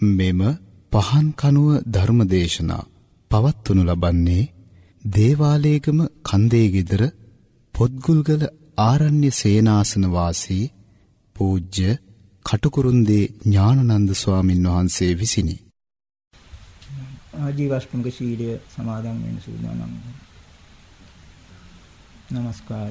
මෙම පහන් කනුව ධර්මදේශනා පවත්වනු ලබන්නේ දේවාලේගම කන්දේ গিදර පොත්ගුල්ගල ආරණ්‍ය සේනාසන වාසී පූජ්‍ය කටුකුරුන්දී ඥානනන්ද ස්වාමින් වහන්සේ විසිනි. ආජීවශ්ටමක සීලය සමාදන් වෙන සූදානම්. নমস্কার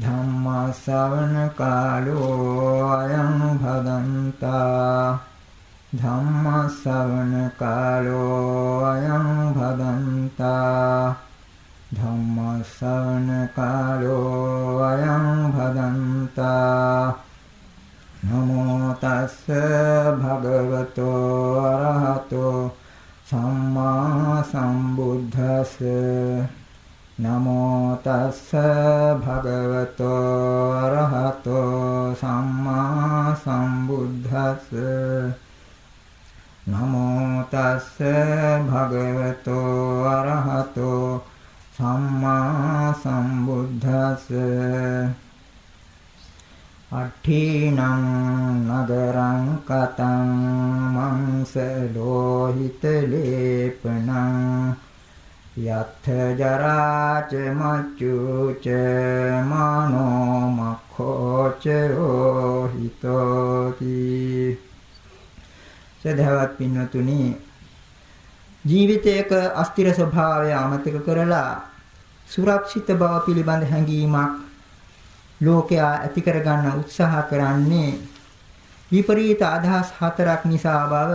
ධම්මාසවන කාලෝ අයං භදන්තා ධම්මාසවන කාලෝ අයං භදන්තා ධම්මාසවන කාලෝ අයං භදන්තා නමෝ තස්ස භගවතෝ අරහතෝ. සම්මා සම්බුද්දස්ස. නමෝ තස්ස සදහවත් පින්වතුනි ජීවිතයක අස්තිර ස්වභාවය අමතක කරලා සුරක්ෂිත බව පිළිබඳ හැඟීමක් ලෝකයා ඇති කරගන්න උත්සාහ කරන්නේ විපරීත අදහස් හතරක් නිසා බව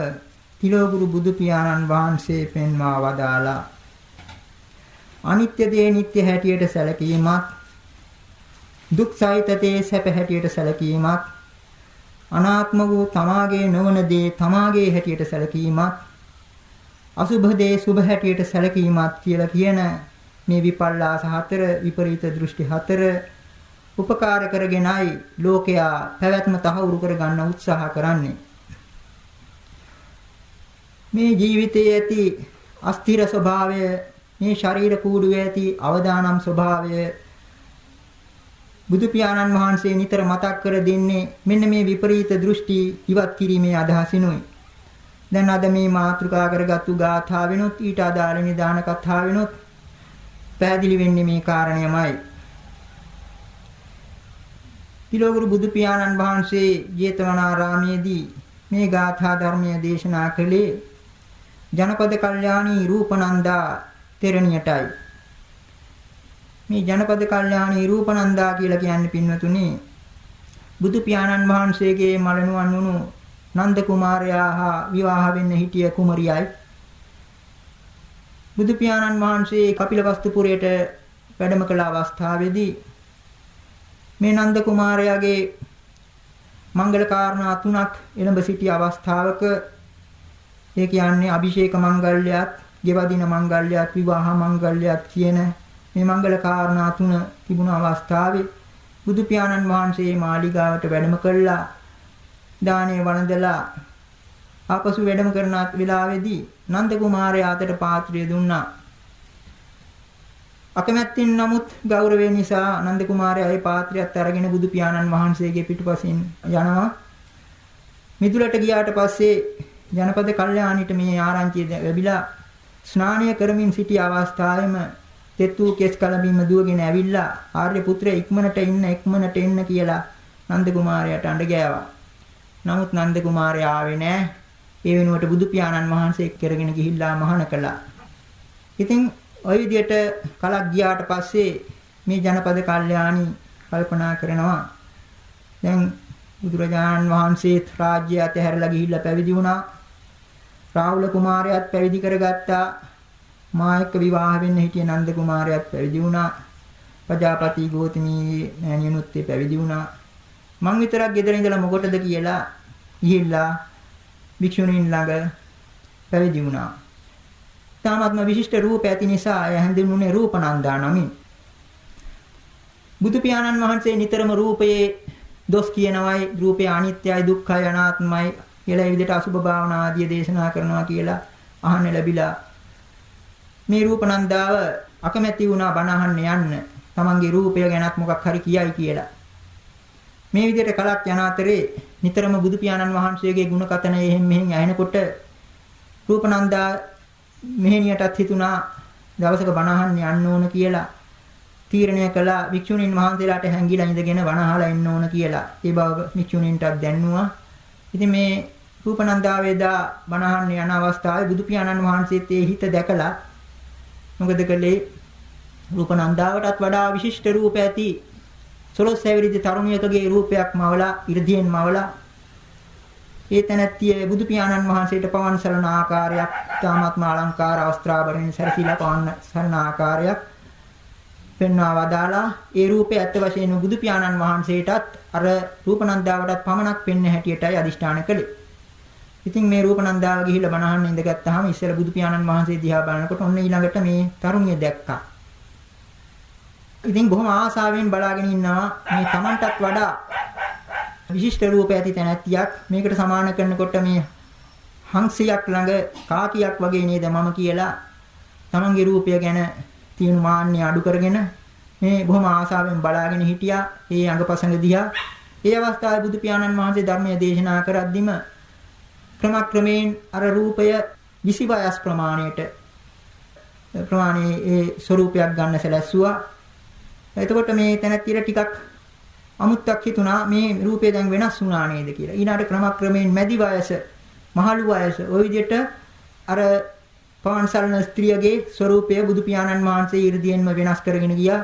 තිලෝගුරු බුදු පියාණන් වහන්සේ පෙන්වා වදාලා අනිත්‍ය දේ නිට්ටය හැටියට සැලකීමත් දුක් සහිත දේ සැප හැටියට සැලකීමත් අනාත්ම වූ තමාගේ නොවන දේ තමාගේ හැටියට සැලකීමත් අසුභ දේ සුභ හැටියට සැලකීමත් කියලා කියන මේ විපල්ලාස හතර විපරීත දෘෂ්ටි හතර උපකාර කරගෙනයි ලෝකයා පැවැත්ම තහවුරු කර ගන්න උත්සාහ කරන්නේ. මේ ජීවිතයේ ඇති අස්තිර ස්වභාවය මේ ශරීර කූඩුවේ ඇති අවදානම් ස්වභාවය බුදු පියාණන් වහන්සේ නිතර මතක් කර දෙන්නේ මෙන්න මේ විපරීත දෘෂ්ටි ඉවත් කිරීමේ අදහසිනුයි. දැන් අද මේ මාතෘකා කරගත්තු ගාථා වෙනොත් ඊට අදාළ නිදාන කතා වෙනොත් පැහැදිලි වෙන්නේ මේ කාරණයමයි. තිලෝගුරු බුදු පියාණන් වහන්සේ ජේතවනාරාමයේදී මේ ගාථා ධර්මය දේශනා කළේ ජනපද කල්යාණී රූපනන්දා තෙරණියටයි. මේ ජනපද කල්යාණී රූපනන්දා කියලා කියන්නේ පින්වතුනි බුදු පියාණන් වහන්සේගේ මලනුවන් වුණු නන්ද කුමාරයා හා විවාහ වෙන්න හිටිය කුමරියයි. බුදු පියාණන් වහන්සේ කපිලවස්තුපුරයට වැඩම කළ අවස්ථාවේදී මේ නන්ද කුමාරයාගේ මංගල කාරණා තුනක් එළඹ සිටි අවස්ථාවක ඒ කියන්නේ අභිෂේක මංගල්‍යයත්, ගෙවදින මංගල්‍යයත්, විවාහ මංගල්‍යයත් කියන මේ මංගල කාරණා තුන තිබුණු අවස්ථාවේ බුදු පියාණන් වහන්සේ මාලිගාවට වැඩම කළා. දානේ වළඳලා ආපසු වැඩම කරන වෙලාවේදී නන්ද කුමාරයා අතට පාත්‍රය දුන්නා. අකමැත්තෙන් නමුත් ගෞරවය නිසා නන්ද කුමාරයා ඒ පාත්‍රයත් අරගෙන බුදු පියාණන් වහන්සේගේ පිටුපසින් යනවා. මිදුලට ගියාට පස්සේ ජනපද කල්යාණිට මේ ආරංචිය ලැබිලා ස්නානය කරමින් සිටි අවස්ථාවේම තෙත් වූ කෙස් කලබින්ම දුවගෙන ඇවිල්ලා ආර්ය පුත්‍රයා ඉක්මනට ඉන්න ඉක්මනට එන්න කියලා නන්ද කුමාරයාට අඬ ගෑවා. නමුත් නන්ද කුමාරයා ආවේ නැහැ. ඒ වෙනුවට බුදු පියාණන් වහන්සේ කරගෙන ගිහිල්ලා මහාන කළා. ඉතින් ওই විදිහට කලක් ගියාට පස්සේ මේ ජනපද කල්යාණි කල්පනා කරනවා. දැන් බුදුරජාණන් වහන්සේත් රාජ්‍ය අතහැරලා ගිහිල්ලා පැවිදි වුණා. රාහුල කුමාරයාත් පැවිදි කරගත්තා. මා එක්ක විවාහ වෙන්න හිටිය නන්ද කුමාරයාත් පැවිදි වුණා. ප්‍රජාපති ගෝතමී මෑණියනුත් පැවිදි වුණා. මං විතරක් ගෙදර ඉඳලා මොකටද කියලා ගිහිල්ලා භික්ෂුණීන් ළඟ පැවිදි වුණා. තාමත්ම විශිෂ්ට රූප ඇති නිසා එය හැඳින්වුනේ රූපනන්දා නමින්. බුදු පියාණන් වහන්සේ නිතරම රූපයේ දොස් කියනවායි රූපය අනිත්‍යයි දුක්ඛයි අනාත්මයි කියලා ඒ විදිහට අසුභ භාවනා ආදී දේශනා කරනවා කියලා අහන්න ලැබිලා මේ රූපනන්දාව අකමැති වුණා බණ අහන්න යන්න. තමන්ගේ රූපය ගැනත් මොකක් හරි කියයි කියලා. මේ විදිහට කලක් යන අතරේ නිතරම බුදු පියාණන් වහන්සේගේ ගුණ කතන එහෙන් මෙහෙන් ඇහෙනකොට රූපනන්දා මෙහෙණියටත් හිතුණා දවසක බණ අහන්න යන්න ඕන කියලා. තීරණය කළා වික්ෂුණීන් වහන්සේලාට හැංගිලා ඉඳගෙන බණ අහලා ඉන්න ඕන කියලා. ඒ බව වික්ෂුණීන්ටත් දැන්නුවා. ඉතින් මේ රූපනන්දාවේදා බණ අහන්න යන අවස්ථාවේ බුදු පියාණන් වහන්සේත් ඒ හිත දැකලා මොකද කළේ? රූපනන්දාවටත් වඩා විශිෂ්ට රූප ඇති සොළොස් හැවිරිදි තරුණියකගේ රූපයක් මවලා 이르දියෙන් මවලා ඒ තැනැත්තිය බුදු පියාණන් වහන්සේට පවන් සරණ ආකාරයක් තාමත්ම අලංකාර වස්ත්‍රාභරණ සැරසිලා පවන් සරණ ආකාරයක් පෙන්වා වදාලා ඒ රූපේ ඇත්ත වශයෙන්ම බුදු පියාණන් වහන්සේටත් අර රූපනන්දාවටත් පමණක් පෙන්න හැටියටයි අදිෂ්ඨාන කළේ. ඉතින් මේ රූපනන්දාව ගිහිල්ලා බණහන්න ඉඳගත්තාම ඉස්සෙල්ලා බුදු පියාණන් වහන්සේ දිහා බලනකොට ඔන්න ඊළඟට මේ තරුණිය දැක්කා. ඉතින් බොහොම ආසාවෙන් බලාගෙන ඉන්නවා මේ Tamanටත් වඩා විශිෂ්ට රූප ඇති තැනැත්තියක් මේකට සමාන කරනකොට මේ හංසියක් ළඟ කාකියක් වගේ නේද මම කියලා Tamanගේ රූපය ගැන තියෙන මාන්නය අඩු කරගෙන මේ බොහොම ආසාවෙන් බලාගෙන හිටියා. ඒ අඟපසඟ දිහා. ඒ අවස්ථාවේ බුදු පියාණන් වහන්සේ ධර්මයේ දේශනා කරද්දිම ක්‍රමක්‍රමයෙන් අර රූපය 20 වයස් ප්‍රමාණයට ප්‍රමාණයේ ඒ ස්වરૂපයක් ගන්න සැලැස්සුවා. එතකොට මේ තැනැත්තිර ටිකක් අමුත්තක් හිතුණා මේ රූපය දැන් වෙනස් වුණා නේද කියලා. ඊළාට ක්‍රමක්‍රමයෙන් මැදි වයස, මහලු වයස ওই විදිහට අර පවන්සල්න ස්ත්‍රියගේ ස්වરૂපය බුදු පියාණන් වහන්සේ 이르දීන්ම වෙනස් කරගෙන ගියා.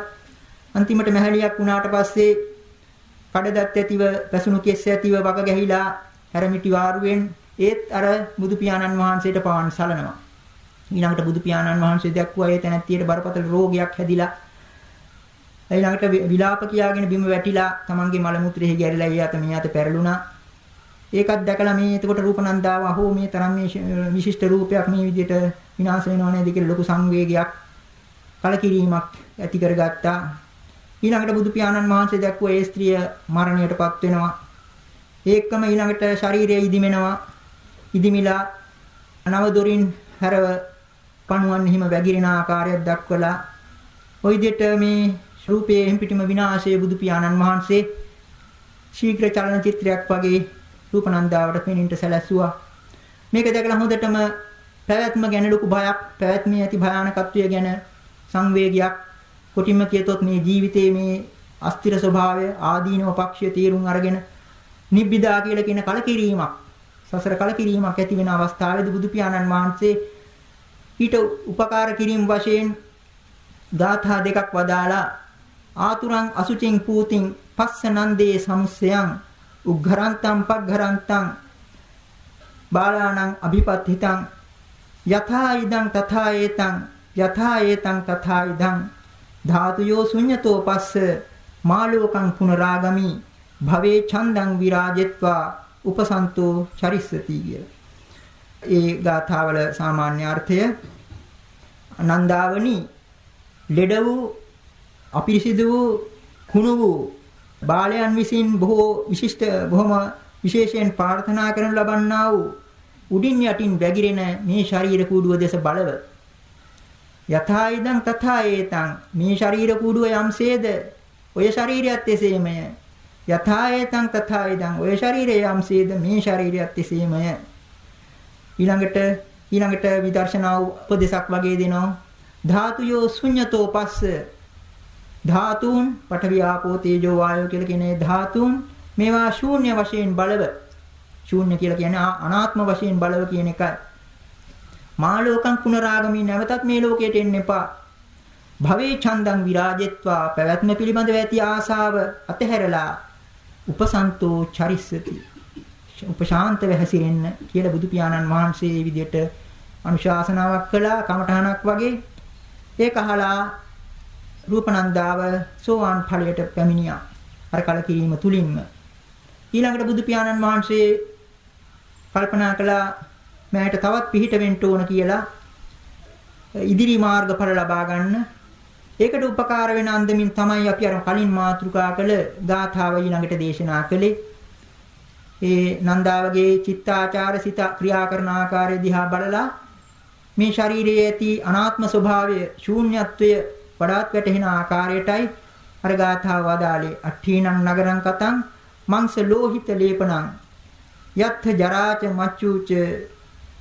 අන්තිමට මහලියක් වුණාට පස්සේ කඩදත් ඇතිව, පැසුණු කෙස් ඇතිව වග ගැහිලා හැරමිටි වාරුවෙන් ඒත් අර බුදු පියාණන් වහන්සේට පවන් සලනවා. ඊළඟට බුදු පියාණන් වහන්සේ දැක්කුවා ඒ තැනැත්තියට බරපතල රෝගයක් හැදිලා ඊළඟට විලාප කියාගෙන බිම වැටිලා තමන්ගේ මල මුත්‍රෙහි ගැරිලා ඒ අත මේ අත පෙරළුණා. ඒකත් දැකලා මේ එතකොට රූපනන්දාව අහෝ මේ තරම් මේ විශිෂ්ට රූපයක් මේ විදිහට විනාශ වෙනව නේද කියලා ලොකු සංවේගයක් කලකිරීමක් ඇති කරගත්තා. ඊළඟට බුදු පියාණන් වහන්සේ දැක්වුවා ඒ ස්ත්‍රිය මරණයටපත් වෙනවා. ඒකම ඊළඟට ශරීරය ඉදිමෙනවා. ඉදිමිලා නව දොරින් හැරව පණුවන් හිම වැగిරෙන ආකාරයක් දක්වලා ওই දෙට මේ රූපයේ හිම්පිටිම විනාශයේ බුදු පියාණන් වහන්සේ ශීඝ්‍ර චලන චිත්‍රයක් වගේ රූපනන්දාවට පෙනින්ට සැලැස්සුවා. මේක දැකලා හොඳටම පැවැත්ම ගැන ලොකු බයක් පැවැත්මේ ඇති භයානකත්වය ගැන සංවේගයක් කොටිම කියතොත් මේ ජීවිතයේ මේ අස්තිර ස්වභාවය ආදීනව පක්ෂය තීරුම් අරගෙන නිබ්බිදා කියලා කියන කලකිරීමක් සසර කලකිරීමක් ඇති වෙන අවස්ථාවේදී බුදු පියාණන් වහන්සේ ඊට උපකාර කිරීම වශයෙන් ගාථා දෙකක් වදාලා ආතුරං අසුචින් පූතින් පස්සනන්දේ සමුස්සයන් උග්ඝරන්තං පග්ඝරන්තං බාලාණං අභිපත්හිතං යථා ඉදං තථා ඒතං යථා ඒතං තථා ඉදං ධාතුයෝ ශුඤ්ඤතෝ පස්ස මාලෝකං පුනරාගමි භවේ ඡන්දං විරාජෙත්වා උපසන්තෝ චරිස්සති කිය. ඒ ගාථාවල සාමාන්‍ය අර්ථය නන්දාවනි ලෙඩ වූ අපිරිසිදු වූ කුණු වූ බාලයන් විසින් බොහෝ විශිෂ්ට බොහොම විශේෂයෙන් ප්‍රාර්ථනා කරනු ලබන්නා වූ උඩින් යටින් වැగిරෙන මේ ශරීර කූඩුව දෙස බලව. යථා ඉදං තථා ඒතං මේ ශරීර කූඩුව යම්සේද? ඔය ශරීරයත් එසේමය. යථා ඒතං තථා ඉදං. ඔය ශරීරය යම්සේද මේ ශරීරයත් එසේමය ඊළඟට ඊළඟට විදර්ශනා උපදේශක් වගේ දෙනවා. ධාතුයෝ ශුඤ්‍යතෝ පස්ස. ධාතුන් පඨවි ආපෝ තේජෝ වායෝ කියලා කියන ධාතුන් මේවා ශූන්‍ය වශයෙන් බලව. ශූන්‍ය කියලා කියන්නේ අනාත්ම වශයෙන් බලව කියන එකයි. මාලෝකං පුනරාගමී නැවතත් මේ ලෝකයට එන්න එපා. භවේ ඡන්දං විරාජෙත්වා පැවැත්ම පිළිබඳව ඇති ආසාව අතහැරලා උපසන්තෝ චරිස්සති උපශාන්තව හැසිරෙන්න කියලා බුදු පියාණන් වහන්සේ මේ විදිහට අනුශාසනාවක් කළා කමඨහනක් වගේ ඒක අහලා රූපනන්දාව සෝවාන් ඵලයට පැමිණියා. අර කලකිරීම තුලින්ම. ඊළඟට බුදු පියාණන් වහන්සේ කල්පනා කළා මෑට තවත් පිහිට වෙන්න ඕන කියලා ඉදිරි මාර්ගඵල ලබා ගන්න. ඒකට උපකාර වෙන අන්දමින් තමයි අපි අර කලින් මාතෘකා කළ ගාථාව ඊළඟට දේශනා කළේ. ඒ නන්දාවගේ චිත්තාචාර සිත ක්‍රියා කරන ආකාරය දිහා බලලා මේ ශරීරයේ ඇති අනාත්ම ස්වභාවය ශූන්‍යත්වය වඩාත් වැටහෙන ආකාරයටයි අර ගාථාව වදාලේ අට්ඨීනං නගරං කතං මංස ලෝහිත ලේපණං යත්ථ ජරාච මච්චුච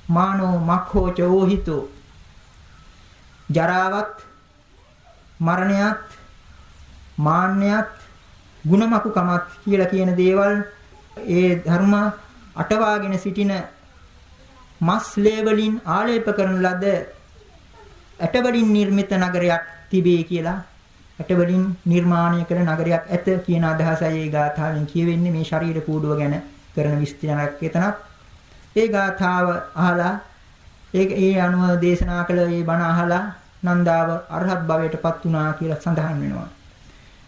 මානෝ මක්ඛෝච ඕහිතෝ ජරාවත් මරණයත් මාන්නයත් ಗುಣමකුකමත් කියලා කියන දේවල් ඒ ධර්ම අටවාගෙන සිටින මස් ලේවලින් ආලේප කරන ලද ඇටවලින් නිර්මිත නගරයක් තිබේ කියලා ඇටවලින් නිර්මාණය කළ නගරයක් ඇත කියන අදහසයි ඒ ගාථාවෙන් කියවෙන්නේ මේ ශරීර කූඩුව ගැන කරන විස්තරයක් එතනත්. ඒ ගාථාව අහලා ඒ ඒ අනුව දේශනා කළ ඒ බණ අහලා නන්දාව අරහත් භවයටපත් වුණා කියලා සඳහන් වෙනවා.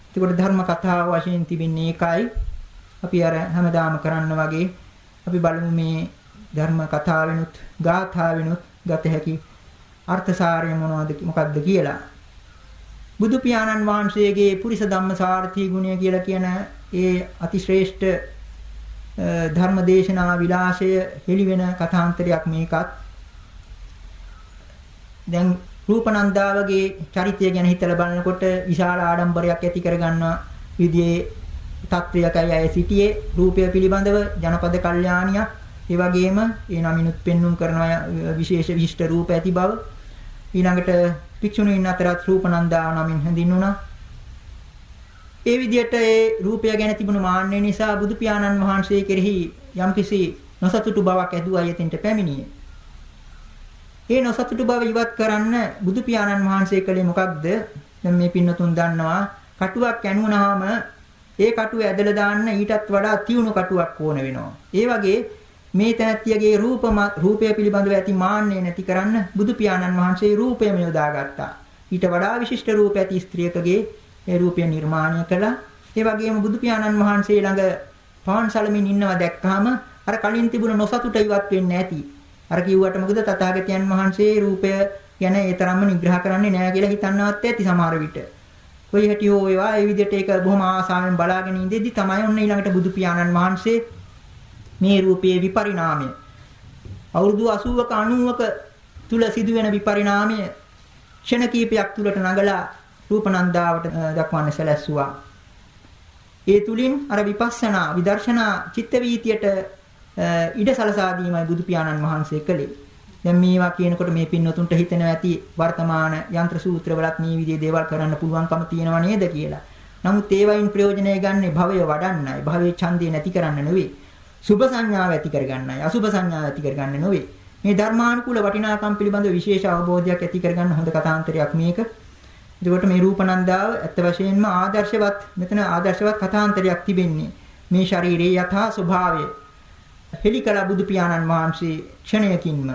එතකොට ධර්ම කතාව වශයෙන් තිබෙන්නේ ඒකයි. අපි අර හැමදාම කරන්න වගේ අපි බලමු මේ ධර්ම කතාවෙනුත් ගාථාවෙනුත් ගත හැකි අර්ථසාරය මොනවද මොකක්ද කියලා. බුදු පියාණන් වහන්සේගේ පුරිස ධම්ම සාර්ථී ගුණය කියලා කියන ඒ අතිශ්‍රේෂ්ඨ ධර්ම දේශනා විලාසය හෙළිවෙන කථාන්තරයක් මේකත්. දැන් රූපනන්දාවගේ චරිතය ගැන හිතලා බලනකොට විශාල ආඩම්බරයක් ඇති කරගන්න විදිහේ තත්වයකයි අය සිටියේ රූපය පිළිබඳව ජනපද කල්යාණියක් ඒ වගේම ඒ නමිනුත් පෙන්눔 කරන විශේෂ විශිෂ්ට රූප ඇති බව ඊළඟට භික්ෂුණීන් අතරත් රූපනන්දා නමින් හැඳින්වුණා. ඒ විදිහට ඒ රූපය ගැන තිබුණු මාන්නය නිසා බුදු පියාණන් වහන්සේ කෙරෙහි යම්කිසි නොසතුටු බවක් ඇදුවා යතින්ට පැමිණියේ. ඒ නොසතුටු බව ඉවත් කරන්න බුදු පියාණන් වහන්සේ කළේ මොකක්ද? දැන් මේ පින්නතුන් දන්නවා කටුවක් ඇනුවනහම ඒ කටුව ඇදලා දාන්න ඊටත් වඩා තියුණු කටුවක් ඕන වෙනවා. ඒ වගේ මේ තැනැත්තියගේ රූප රූපය පිළිබඳව ඇති මාන්නය නැති කරන්න බුදු පියාණන් වහන්සේ රූපයම යොදාගත්තා. ඊට වඩා විශිෂ්ට රූප ඇති ස්ත්‍රියකගේ ඒ රූපය නිර්මාණය කළා. ඒ වගේම බුදු පියාණන් වහන්සේ ළඟ පවන් සලමින් ඉන්නවා දැක්කහම අර කලින් තිබුණ නොසතුට ඉවත් වෙන්නේ නැති. අර කිව්වට මොකද තථාගතයන් වහන්සේ රූපය ගැන ඒ තරම්ම නිග්‍රහ කරන්නේ නැහැ කියලා හිතන්නවත් ඇති සමහර විට. කොයි හැටි හෝ ඒවා ඒ විදිහට ඒක බොහොම ආසාවෙන් බලාගෙන ඉඳෙද්දි තමයි ඔන්න ඊළඟට බුදු පියාණන් වහන්සේ මේ රූපයේ විපරිණාමය අවුරුදු 80ක 90ක තුල සිදුවෙන විපරිණාමය ක්ෂණ කීපයක් තුලට නගලා රූපනන්දාවට දක්වන්න සැලැස්සුවා. ඒ තුලින් අර විපස්සනා විදර්ශනා චිත්ත වීතියට ඉඩ සලසා දීමයි බුදු පියාණන් වහන්සේ කළේ. දැන් මේවා කියනකොට මේ පින්නතුන්ට හිතෙනවා ඇති වර්තමාන යන්ත්‍ර සූත්‍රවලත් මේ විදිහේ දේවල් කරන්න පුළුවන්කම තියෙනව නේද කියලා. නමුත් ඒවයින් ප්‍රයෝජනය ගන්න භවය වඩන්නයි, භවයේ ඡන්දය නැති කරන්න නෙවෙයි. සුභ සංඥාව ඇති කරගන්නයි, අසුභ සංඥාව ඇති කරගන්න නෙවෙයි. මේ ධර්මානුකූල වටිනාකම් පිළිබඳ විශේෂ අවබෝධයක් ඇති කරගන්න හොඳ කතාන්තරයක් මේක. එතකොට මේ රූපනන්දාව ඇත්ත වශයෙන්ම ආදර්ශවත් මෙතන ආදර්ශවත් කතාන්තරයක් තිබෙන්නේ. මේ ශරීරයේ යථා ස්වභාවය හෙලිකලා බුදු පියාණන් වහන්සේ ක්ෂණයකින්ම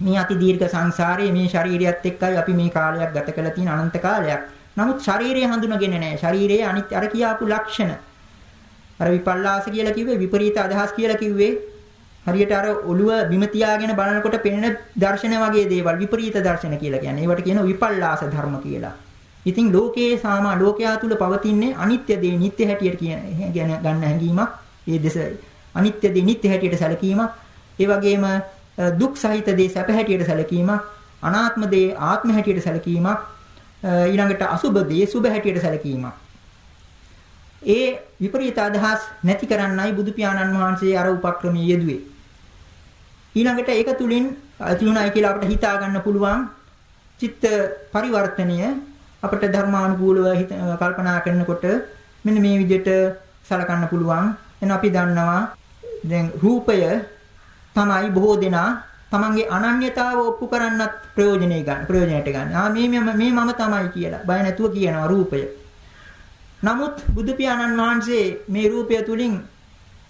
මේ අති දීර්ඝ සංසාරයේ මේ ශරීරයත් එක්කයි අපි මේ කාලයක් ගත කළ තියෙන අනන්ත කාලයක්. නමුත් ශරීරය හඳුනගෙන නැහැ. ශරීරයේ අනිත් අර කියාපු ලක්ෂණ. අර විපල්ලාස කියලා කිව්වේ විපරීත අදහස් කියලා කිව්වේ හරියට අර ඔළුව බිම තියාගෙන බලනකොට පෙනෙන දර්ශන වගේ දේවල් විපරීත දර්ශන කියලා කියන්නේ. ඒවට කියනවා විපල්ලාස ධර්ම කියලා. ඉතින් ලෝකයේ සාමා ලෝකයා තුල පවතින්නේ අනිත්‍ය දේ නිට්ටය හැටියට කියන ගන්න හැඟීමක්. ඒ දෙස අනිත්‍ය දේ නිට්ටය හැටියට සැලකීමක්. ඒ වගේම දුක් සහිත දේ සැප හැටියට සැලකීමක්, අනාත්ම දේ ආත්ම හැටියට සැලකීමක්, ඊළඟට අසුබ දේ සුබ හැටියට සැලකීමක්. ඒ විපරීත අදහස් නැති කරන්නයි බුදු පියාණන් වහන්සේ අර උපක්‍රමයේ යෙදුවේ. ඊළඟට ඒක තුලින් ඇතිුණයි කියලා අපිට හිතා ගන්න පුළුවන් චිත්ත පරිවර්තනය අපිට ධර්මානුකූලව කල්පනා කරනකොට මෙන්න මේ විදිහට සලකන්න පුළුවන්. එන අපි දන්නවා දැන් රූපය තමයි බොහෝ දෙනා තමන්ගේ අනන්‍යතාව ඔප්පු කරන්නත් ප්‍රයෝජනෙ ගන්න ප්‍රයෝජනයට ගන්න. ආ මේ මේ මම තමයි කියලා. බය නැතුව කියනවා රූපය. නමුත් බුදු පියාණන් වහන්සේ මේ රූපය තුලින්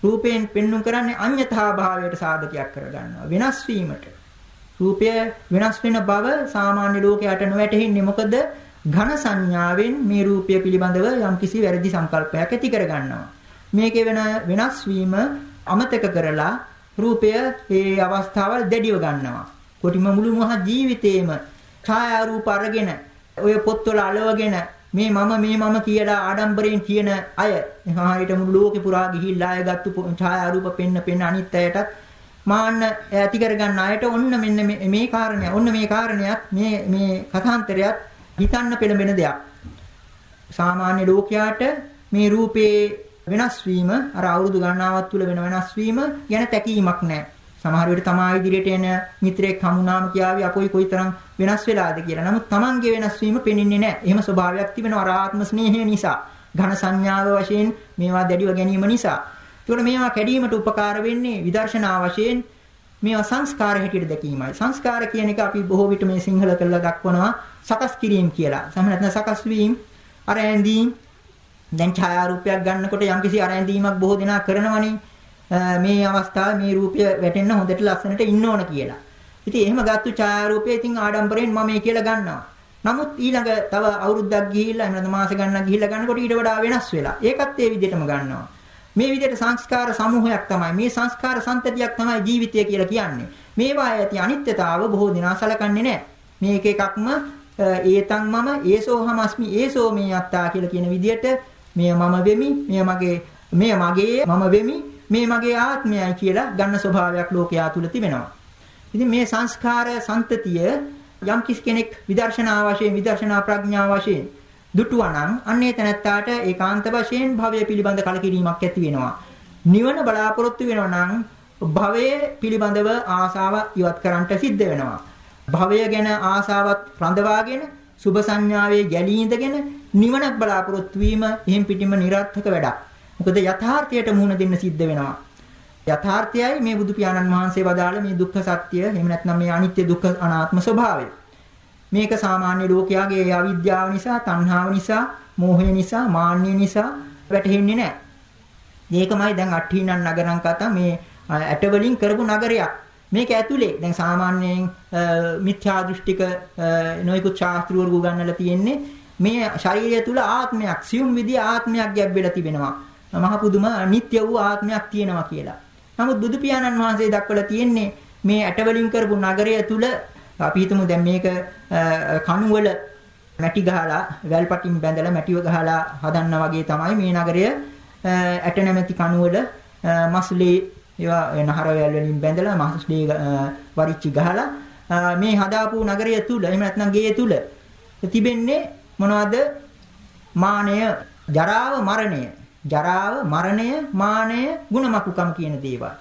රූපයෙන් පෙන්눔 කරන්නේ අඤ්‍යතා භාවයට සාධකයක් කරගන්නවා. වෙනස් වීමට. රූපය වෙනස් වෙන බව සාමාන්‍ය ලෝකයට නොවැටහෙන්නේ මොකද? ඝන සංඥාවෙන් මේ රූපය පිළිබඳව යම්කිසි වැරදි සංකල්පයක් ඇති කරගන්නවා. මේකේ වෙන වෙනස් වීම අමතක කරලා රූපය ඒ අවස්ථාවල් දැඩිව ගන්නවා. කොටිම මුළු මහ ජීවිතේම ඡායා රූප අරගෙන ඔය පොත්වල අලවගෙන මේ මම මේ මම කියලා ආඩම්බරයෙන් කියන අය හරියට මුළු ලෝකේ පුරා ගිහිල්ලා අය ගත්තු ඡායා රූප පෙන්න පෙන්න අනිත් අයටත් මාන්න ඇති කරගන්න අයට ඔන්න මෙන්න මේ කාරණය ඔන්න මේ කාරණයක් මේ මේ කථාන්තරයක් හිතන්න පෙළඹෙන දෙයක්. සාමාන්‍ය ලෝකයාට මේ රූපේ වෙනස් වීම අර අවුරුදු ගණනාවක් තුල වෙන වෙනස් වීම ගැන තැකීමක් නැහැ. සමහර විට තමා ඉදිරියට එන මිත්‍රයෙක් හමුනාම කියාවි අපොයි කොයිතරම් වෙනස් වෙලාද කියලා. නමුත් Tamanගේ වෙනස් වීම පෙනෙන්නේ නැහැ. එහෙම ස්වභාවයක් තිබෙනවා අර ආත්ම ස්නේහය නිසා. ඝන සංඥාව වශයෙන් මේවා දැඩිව ගැනීම නිසා. ඒකට මේවා කැඩීමට උපකාර වෙන්නේ විදර්ශනා වශයෙන් මේවා සංස්කාර හැටියට දැකීමයි. සංස්කාර කියන එක අපි බොහෝ විට මේ සිංහල කරලා දක්වනවා සකස් කිරීම කියලා. සමහර නැත්නම් සකස් වීම අර ඇඳීම් දැන් ඡායාරූපයක් ගන්නකොට යම්කිසි අරැඳීමක් බොහෝ දෙනා කරනවනේ. මේ අවස්ථාවේ මේ රූපය වැටෙන්න හොඳට ලස්සනට ඉන්න ඕන කියලා. ඉතින් එහෙම ගත්තු ඡායාරූපය ඉතින් ආඩම්බරෙන් මම මේ කියලා ගන්නවා. නමුත් ඊළඟ තව අවුරුද්දක් ගිහිල්ලා එහෙම මාස ගණනක් ගිහිල්ලා ගන්නකොට ඊට වඩා වෙනස් වෙලා. ඒකත් ඒ විදිහටම ගන්නවා. මේ විදිහට සංස්කාර සමූහයක් තමයි මේ සංස්කාර සම්තතියක් තමයි ජීවිතය කියලා කියන්නේ. මේවා ඇති අනිත්‍යතාව බොහෝ දෙනා සලකන්නේ නැහැ. මේක එකක්ම ඒතන් මම ඒසෝ හමස්මි ඒසෝ මේ යත්තා කියලා කියන විදිහට මෙය මම වෙමි, මෙය මගේ මෙය මගේ මම වෙමි, මේ මගේ ආත්මයයි කියලා ගන්න ස්වභාවයක් ලෝකයා තුල තිබෙනවා. ඉතින් මේ සංස්කාර සම්තතිය යම් කිසි කෙනෙක් විදර්ශනා වශයෙන් විදර්ශනා ප්‍රඥා වශයෙන් දුටුවා නම් අන්නේ තැනත්තාට ඒකාන්ත වශයෙන් භවය පිළිබඳ කලකිරීමක් ඇති වෙනවා. නිවන බලාපොරොත්තු වෙනවා නම් භවයේ පිළිබඳව ආසාව ඉවත් කරන්නට සිද්ධ වෙනවා. භවය ගැන ආසාවත් රඳවාගෙන සුභ සංඥාවේ ගැලී ඉඳගෙන නිවනක් බලාපොරොත්තු වීම එහෙම් පිටින්ම નિરර්ථක වැඩක්. මොකද යථාර්ථයට මුහුණ දෙන්න සිද්ධ වෙනවා. යථාර්ථයයි මේ බුදු පියාණන් වහන්සේ වදාළ මේ දුක්ඛ සත්‍ය එහෙම නැත්නම් මේ අනිත්‍ය දුක්ඛ අනාත්ම ස්වභාවය. මේක සාමාන්‍ය ලෝකයාගේ අවිද්‍යාව නිසා, තණ්හාව නිසා, මෝහය නිසා, මාන්නය නිසා වැටහෙන්නේ නැහැ. මේකමයි දැන් අට්ඨීනන් නගරං කතා මේ ඇට වලින් කරපු නගරයක්. මේක ඇතුලේ දැන් සාමාන්‍යයෙන් මිත්‍යා දෘෂ්ටික නොයෙකුත් ශාස්ත්‍රවරු ගන්නලා තියෙන්නේ මේ ශරීරය තුල ආත්මයක් සියුම් විදිය ආත්මයක් ගැබ්බෙලා තිබෙනවා. මහ පුදුම නිට්ටය වූ ආත්මයක් තියෙනවා කියලා. නමුත් බුදු පියාණන් වහන්සේ දක්වලා තියෙන්නේ මේ ඇට වලින් කරපු නගරය තුල අපි හිතමු දැන් මේක කණු වල මැටි ගහලා වැල්පටින් බැඳලා මැටිව ගහලා හදන්න වගේ තමයි මේ නගරය ඇට නැමැති කණු වල මස්ලේ ඒවා නහර වැල් වලින් බැඳලා මස්ලේ වරිච්චි ගහලා මේ හදාපු නගරය තුල එහෙම නැත්නම් ගේ තුල තිබෙන්නේ මොනවද මානය ජරාව මරණය ජරාව මරණය මානය ಗುಣමකුකම් කියන දේවල්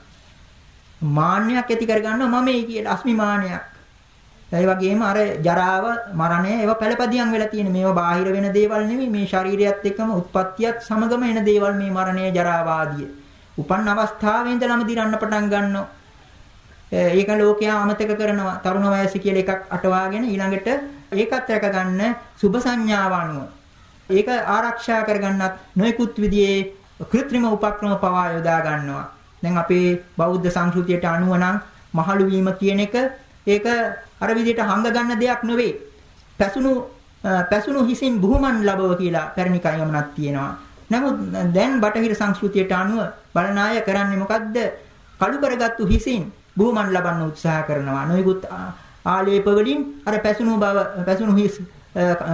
මාන්නයක් ඇති කරගන්නවා මමයි කියලා අස්මිමානයක් ඒ වගේම අර ජරාව මරණය ඒවා පළපදියම් වෙලා තියෙන මේවා බාහිර වෙන දේවල් නෙමෙයි මේ ශරීරයත් එක්කම උත්පත්තියත් සමගම එන දේවල් මේ මරණය ජරාව ආදිය. උපන් අවස්ථාවේ ඉඳලම දිරන්න පටන් ගන්නවා. ඒක ලෝකයා අමතක කරනවා. තරුණ වයස කියලා එකක් අටවාගෙන ඊළඟට ඒකත් රැක ගන්න සුභ සංඥාව අනුව. ඒක ආරක්ෂා කරගන්නත් නොයෙකුත් විදිහේ කෘත්‍රිම උපක්‍රම පවා යොදා ගන්නවා. දැන් අපේ බෞද්ධ සංස්කෘතියට අනුව නම් මහලු වීම කියන එක ඒක අර විදිහට හංග ගන්න දෙයක් නෙවෙයි. පැසුණු පැසුණු හිසින් බුහුමන් ලබව කියලා පැරණි කයමනක් තියෙනවා. නමුත් දැන් බටහිර සංස්කෘතියට අනුව බලන අය කරන්නේ මොකද්ද? කළු කරගත්තු හිසින් බුහුමන් ලබන්න උත්සාහ කරනවා. නොයෙකුත් ආලේප වලින් අර පැසුණු බව පැසුණු හිස්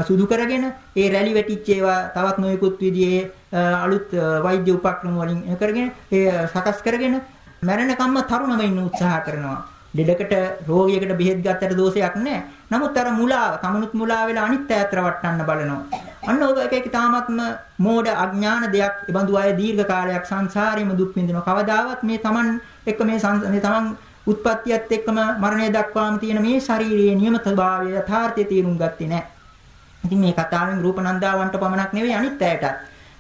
සුදු කරගෙන ඒ රැලි වැටිච්ච ඒවා තවත් නොයෙකුත් විදිහේ අලුත් වෛද්‍ය උපක්‍රම වලින් කරගෙන ඒ සකස් කරගෙන මැරෙන කම්ම තරුණම ඉන්න උත්සාහ කරනවා. ලෙඩකට රෝගියෙකුට බෙහෙත් ගත්තට දෝෂයක් නැහැ. නමුත් අර මුලාව, තමනුත් මුලා වෙලා අනිත් ඈතර වටන්න බලනවා. අන්න ඔක එක එක තාමත්ම මෝඩ අඥාන දෙයක්. ඒ බඳු අය දීර්ඝ කාලයක් සංසාරෙම දුක් විඳිනවා. කවදාවත් මේ Taman එක්ක මේ මේ Taman උත්පත්තියත් එක්කම මරණය දක්වාම තියෙන මේ ශාරීරියේ નિયමිතභාවය යථාර්ථය තේරුම් ගත්තේ නැහැ. ඉතින් මේ කතාවෙන් රූපනන්දාවන්ට පමණක් නෙවෙයි අනිත් අයටත්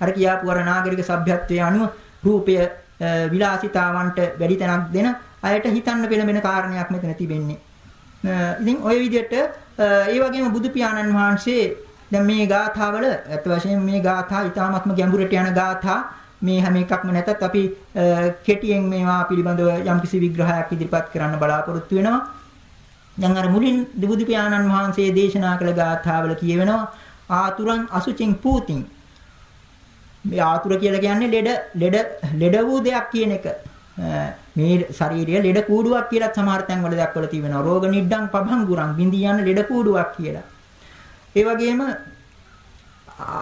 අර කියාපු අර නාගරික සભ્યත්වයේ අනුව රූපය විලාසිතාවන්ට වැඩි තැනක් දෙන අයට හිතන්න පෙළඹෙන කාරණයක් මෙතන තිබෙන්නේ. ඉතින් ওই විදිහට ඒ වගේම බුදු පියාණන් වහන්සේ දැන් මේ ගාථාවල අත් වශයෙන් මේ ගාථා ඊ타ත්ම ගැඹුරට යන ගාථා මේ හැම එකක්ම නැතත් අපි කෙටියෙන් මේවා පිළිබඳව යම්කිසි විග්‍රහයක් ඉදිරිපත් කරන්න බලාපොරොත්තු වෙනවා. දැන් අර මුලින් බුදු පියාණන් වහන්සේ දේශනා කළ ගාථාවල කියවෙනවා ආතුරං අසුචින් පූතින් මේ ආතුර කියලා කියන්නේ ලෙඩ ලෙඩ ලෙඩ වූ දෙයක් කියන එක. මේ ශාරීරිය ලෙඩ කූඩුවක් කියලා සමහර තැන්වල දක්වලා තියෙනවා. රෝග නිඩ්ඩං පභංගුරං බින්දී යන ලෙඩ කූඩුවක් කියලා. ඒ වගේම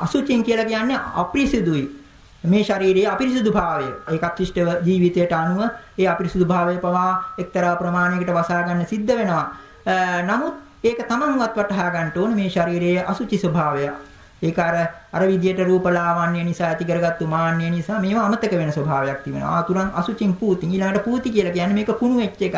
අසුචින් කියලා කියන්නේ අපිරිසිදුයි. මේ ශාරීරියේ අපිරිසිදු භාවය. ඒකත් ඉෂ්ටව ජීවිතයට අනුව ඒ අපිරිසිදු භාවය පවා එක්තරා ප්‍රමාණයකට වසා ගන්න සිද්ධ වෙනවා. නමුත් ඒක තමන්වත් වටහා ගන්න ඕනේ මේ ශාරීරියේ අසුචි ස්වභාවය. ඒක අර අර විදියට රූපලාවන්‍ය නිසා ඇති කරගත්තු මාන්නය නිසා මේවා අමතක වෙන ස්වභාවයක් තිබෙනවා. ආතුරන් අසුචින් පූතින් ඊළඟට පූති කියලා කියන්නේ මේක කුණු වෙච්ච එකක්.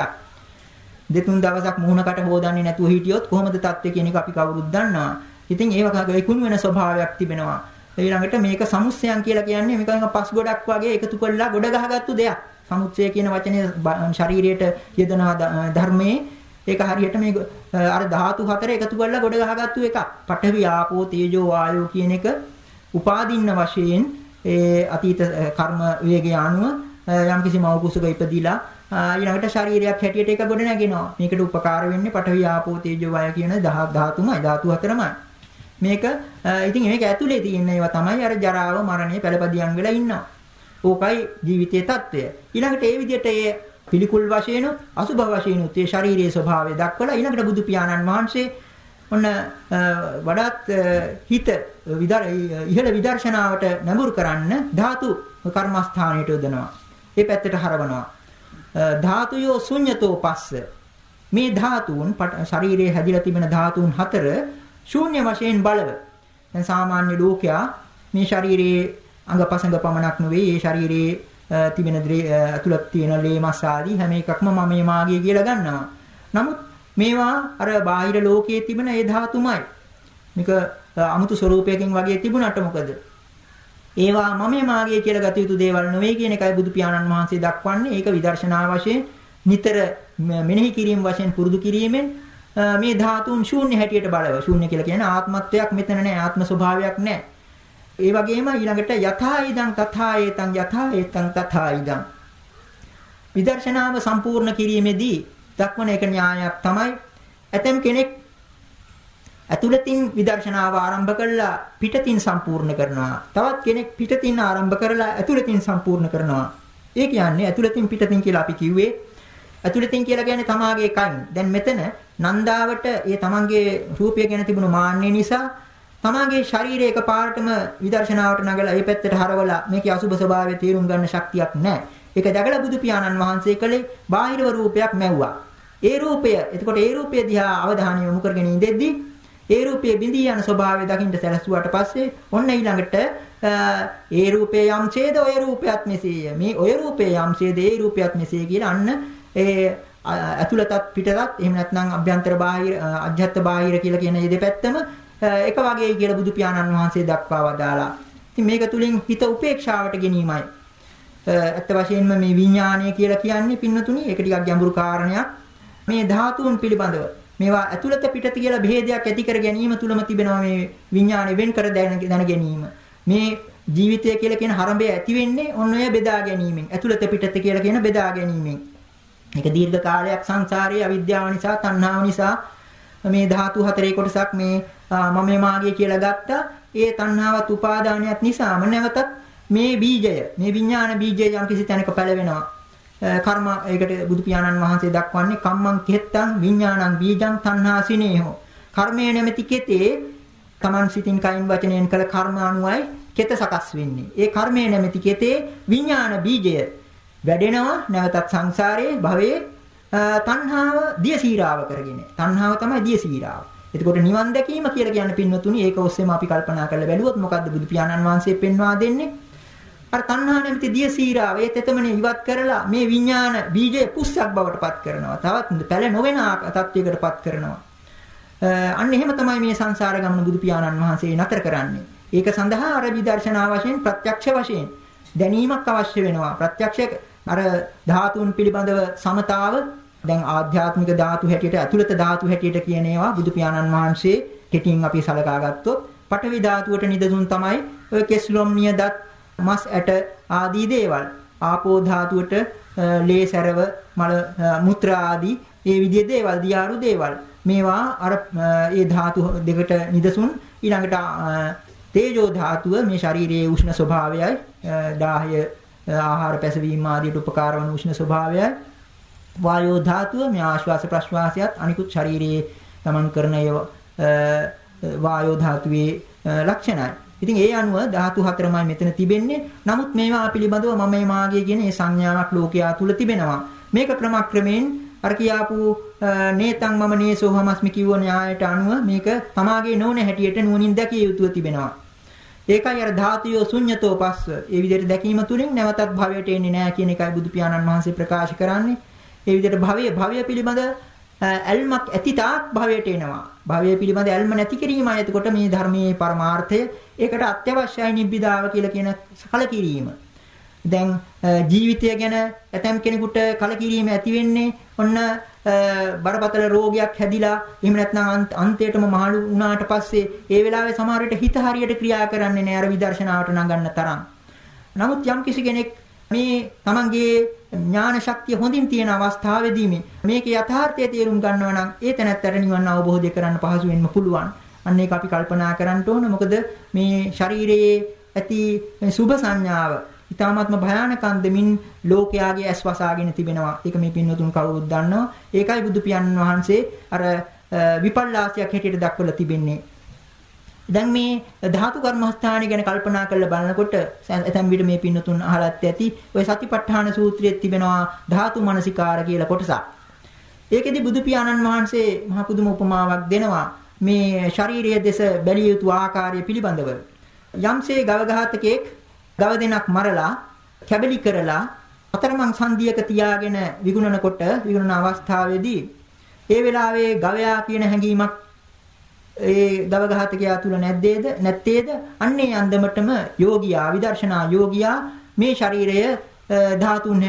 දෙතුන් දවසක් මුහුණකට හොදන්නේ නැතුව හිටියොත් කොහොමද තත්ත්වය කියන එක අපි කවුරුත් දන්නවා. ඉතින් ඒ වගේ කුණු වෙන ස්වභාවයක් තිබෙනවා. ඊළඟට මේක සමුස්සයන් කියලා කියන්නේ මේක නිකන් පස් ගොඩක් වගේ එකතු කරලා ගොඩ ගහගත්තු දෙයක්. සමුච්චය කියන වචනේ ශරීරයට යෙදෙන ධර්මයේ ඒක හරියට මේ අර ධාතු හතර එකතු කරලා ගොඩ ගහගත්තු එකක්. පඨවි ආපෝ තේජෝ වායෝ කියන එක උපාදින්න වශයෙන් ඒ අතීත කර්ම වේගය අනුව යම්කිසි මව කුසක ඉපදිලා ඊළඟට ශරීරයක් හැටියට ඒක ගොඩ නැගෙනවා. මේකට උපකාර වෙන්නේ පඨවි ආපෝ තේජෝ වායෝ කියන ධාතුමයි ධාතු හතරමයි. මේක ඉතින් මේක ඇතුලේ තියෙන ඒවා තමයි අර ජරාව මරණය පළපදියම් වෙලා ඉන්නවා. ඕකයි ජීවිතයේ తত্ত্বය. ඊළඟට ඒ විදිහට ඒ පිළිකුල් වශයෙන් අසුභ වශයෙන් උත්තේ ශාරීරියේ ස්වභාවය දක්වලා ඊළඟට බුදු පියාණන් වහන්සේ ඔන්න වඩාත් හිත විදර ඉහළ විදර්ශනාවට නැඹුරු කරන්න ධාතු කර්මස්ථානයට යොදනවා. ඒ පැත්තට හරවනවා. ධාතුයෝ ශුන්‍යතෝ පස්ස මේ ධාතුන් ශරීරයේ හැදිලා තිබෙන ධාතුන් හතර ශූන්‍ය වශයෙන් බලව. දැන් සාමාන්‍ය ලෝකයා මේ ශරීරයේ අංගපසංග පමණක් නෙවෙයි ඒ ශරීරයේ තිබෙන ඇතුළත් තියෙන ලේ මස් ආදී හැම එකක්ම මම මේ මාගේ කියලා ගන්නවා. නමුත් මේවා අර බාහිර ලෝකයේ තිබෙන ඒ ධාතුමයි. මේක අමුතු ස්වરૂපයකින් වගේ තිබුණාට මොකද? ඒවා මම මාගේ කියලා ගත යුතු දේවල් නෙවෙයි කියන එකයි බුදු පියාණන් වහන්සේ දක්වන්නේ. ඒක විදර්ශනා වශයෙන් නිතර මෙනෙහි කිරීම වශයෙන් පුරුදු කිරීමෙන් මේ ධාතුන් ශූන්‍ය හැටියට බලව. ශූන්‍ය කියලා කියන්නේ ආත්මත්වයක් මෙතන නැහැ. ආත්ම ස්වභාවයක් නැහැ. ඒ වගේම ඊළඟට යථා ඉදං තථා ඒතං යථා ඒතං තථා ඉදං විදර්ශනාව සම්පූර්ණ කිරීමේදී දක්වන එක න්‍යායක් තමයි ඇතම් කෙනෙක් ඇතුළතින් විදර්ශනාව ආරම්භ කළා පිටතින් සම්පූර්ණ කරනවා. තවත් කෙනෙක් පිටතින් ආරම්භ කරලා ඇතුළතින් සම්පූර්ණ කරනවා. ඒ කියන්නේ ඇතුළතින් පිටතින් කියලා අපි කිව්වේ ඇතුළතින් කියලා කියන්නේ තමාගේ කයින්. දැන් මෙතන නන්දාවට ඒ තමන්ගේ රූපය ගැන තිබුණු මාන්නය නිසා තමාගේ ශරීරය එකපාරටම විදර්ශනාවට නගලා ඒ පැත්තට හරවලා මේකේ අසුබ ස්වභාවය තේරුම් ගන්න ශක්තියක් නැහැ. ඒක දැකලා බුදු පියාණන් වහන්සේ කලේ බාහිරව රූපයක් මැව්වා. ඒ රූපය එතකොට ඒ රූපය දිහා අවධානය යොමු කරගෙන ඉඳෙද්දී ඒ රූපයේ බිඳී යන ස්වභාවය දකින්න සැලසුවාට පස්සේ ඔන්න ඊළඟට ඒ රූපයේ යම්සේද ඔය රූපයත් මෙසේය. මේ ඔය රූපයේ යම්සේද ඒ රූපයත් මෙසේ කියලා අන්න ඒ ඇතුළතත් පිටතත් එහෙම නැත්නම් අභ්‍යන්තර බාහිර අධ්‍යාත්ම බාහිර කියලා කියන මේ දෙපැත්තම එක වගේයි කියලා බුදු පියාණන් වහන්සේ දක්වා වදාලා. ඉතින් මේක තුලින් හිත උපේක්ෂාවට ගැනීමයි. ඇත්ත වශයෙන්ම මේ විඥානය කියලා කියන්නේ පින්නතුනි ඒක ටිකක් ගැඹුරු කාරණයක්. මේ ධාතුන් පිළිබඳව මේවා ඇතුළත පිටත කියලා භේදයක් ඇති කර ගැනීම තුලම තිබෙනවා මේ විඥානය වෙන් කර දැන ගැනීම. මේ ජීවිතය කියලා කියන හරඹය ඇති වෙන්නේ ඔන්න ඔය බෙදා ගැනීමෙන්. ඇතුළත පිටත කියලා කියන බෙදා ගැනීමෙන්. මේක දීර්ඝ කාලයක් සංසාරයේ අවිද්‍යාව නිසා, තණ්හාව නිසා මේ ධාතු හතරේ කොටසක් මේ මම මාගේ කියලා ගත්තා. ඒ තණ්හාවත් උපාදානියත් නිසාම නැවතත් මේ බීජය, මේ විඥාන බීජය යම් කිසි තැනක පැලවෙනවා. කර්ම ඒකට බුදු පියාණන් වහන්සේ දක්වන්නේ කම්මං කෙත්තං විඥානං බීජං තණ්හා සිනේහෝ. කර්මය නැමැති කෙතේ Taman සිතින් කයින් වචනයෙන් කළ කර්ම අනුවයි කෙත සකස් වෙන්නේ. ඒ කර්මය නැමැති කෙතේ විඥාන බීජය වැඩෙනවා නැවතත් සංසාරයේ භවයේ තණ්හාව දියසීරාව කරගෙන. තණ්හාව තමයි දියසීරාව. එතකොට නිවන් දැකීම කියලා කියන්නේ පින්වතුනි ඒක ඔස්සේම අපි කල්පනා කරලා බැලුවොත් මොකද්ද බුදු පියාණන් වහන්සේ පෙන්වා දෙන්නේ? අර තණ්හා නැමැති දියසීරාව ඒ තෙතමනේ ඉවත් කරලා මේ විඥාන බීජය පුස්සක් බවට පත් කරනවා. තවත් පැල නොවන තත්වයකට පත් කරනවා. අන්න එහෙම තමයි මේ සංසාර ගමන බුදු පියාණන් වහන්සේ නතර කරන්නේ. ඒක සඳහා අර විදර්ශනා වශයෙන් ප්‍රත්‍යක්ෂ වශයෙන් දැනීමක් අවශ්‍ය වෙනවා. ප්‍රත්‍යක්ෂ අර ධාතුන් පිළිබඳව සමතාව දැන් ආධ්‍යාත්මික ධාතු හැටියට අතුලත ධාතු හැටියට කියන ඒවා බුදු පියාණන් වහන්සේ කෙටින් අපි සලකා ගත්තොත් පඨවි ධාතුවට නිදසුන් තමයි ඔය කෙස්ලොම් නියදත් මස් ඇට ආදී දේවල්. ආපෝ ධාතුවට ලේ සැරව මල මුත්‍රා ආදී ඒ විදිහේ දේවල් දියාරු දේවල්. මේවා අර ඒ ධාතු දෙකට නිදසුන් ඊළඟට තේජෝ ධාතුව මේ ශරීරයේ උෂ්ණ ස්වභාවයයි දාහය ආහාර පැසවීම ආදියට උපකාර වන උෂ්ණ ස්වභාවයයි වායෝ ධාතුව මේ ආශ්වාස ප්‍රශ්වාසයත් අනිකුත් ශරීරයේ ගමන් කරන වායෝ ධාතුවේ ලක්ෂණයි. ඉතින් ඒ අනුව ධාතු හතරමයි මෙතන තිබෙන්නේ. නමුත් මේවා පිළිබඳව මම මාගේ කියන ඒ සංඥාවක් ලෝකයා තුල තිබෙනවා. මේක ක්‍රමක්‍රමයෙන් අර කියාපු නේතං මම නේසෝ හමස්මි කිව්ව න්‍යායට අනුව මේක තමාගේ නොවන හැටියට නුවණින් දැකිය යුතුව තිබෙනවා. ඒකයි අර ධාතුයෝ ශුන්්‍යතෝ පස්ස. ඒ විදිහට දැකීම තුලින් නැවතත් භවයට එන්නේ නැහැ කියන එකයි බුදු පියාණන් වහන්සේ ප්‍රකාශ කරන්නේ. ඒ විදිහට භවය භවය පිළිබඳ ඇල්මක් ඇති තාක් භවයට එනවා. භවය පිළිබඳ ඇල්ම නැති කිරීමයි එතකොට මේ ධර්මයේ පරමාර්ථය. ඒකට අත්‍යවශ්‍යයි නිබ්බිදාව කියලා කියන කලකිරීම. දැන් ජීවිතය ගැන ඇතම් කෙනෙකුට කලකිරීම ඇති වෙන්නේ ඔන්න බරපතල රෝගයක් හැදිලා එහෙම නැත්නම් අන්තයටම මහලු වුණාට පස්සේ ඒ වෙලාවේ සමහර විට හිත හරියට ක්‍රියා කරන්නේ නැහැ අර විදර්ශනාවට නගන්න තරම්. නමුත් යම් කිසි කෙනෙක් මේ තමන්ගේ ඥාන ශක්තිය හොඳින් තියෙන අවස්ථාවේදී මේ මේකේ යථාර්ථය තේරුම් ගන්නවා නම් ඒ තැනත්තට නිවන් අවබෝධය කරන්න පහසු වෙන්න පුළුවන්. අන්න ඒක අපි කල්පනා කරන්න ඕන. මොකද මේ ශරීරයේ ඇති සුභ සංඥාව ඊ타මාත්ම භයානකන් දෙමින් ලෝකයාගේ ඇස් වසාගෙන තිබෙනවා. ඒක මේ පින්වතුන් කවුරුත් දන්නවා. ඒකයි බුදු පියාණන් වහන්සේ අර විපල්ලාසයක් හැටියට දක්වලා තිබෙන්නේ. දැන් මේ ධාතු කර්මස්ථානය ගැන කල්පනා කරලා බලනකොට ඇතැම් විට මේ පින්නතුන් අහලත් ඇති ඔය සතිපට්ඨාන සූත්‍රයේ තිබෙනවා ධාතු මනසිකාර කියලා කොටසක්. ඒකෙදි බුදු පියාණන් වහන්සේ මහ පුදුම උපමාවක් දෙනවා මේ ශාරීරිය දෙස බැලිය යුතු ආකාරය පිළිබඳව. යම්සේ ගව ඝාතකෙක් ගව දෙනක් මරලා කැබලි කරලා අතරමං සංදියක තියාගෙන විගුණනකොට විගුණන අවස්ථාවේදී ඒ වෙලාවේ ගවයා කියන හැඟීමක් ඒ දවඝාතකයා තුල නැද්දේද නැත්තේද අන්නේ අන්දමටම යෝගියා විදර්ශනා යෝගියා මේ ශරීරය ධාතුන්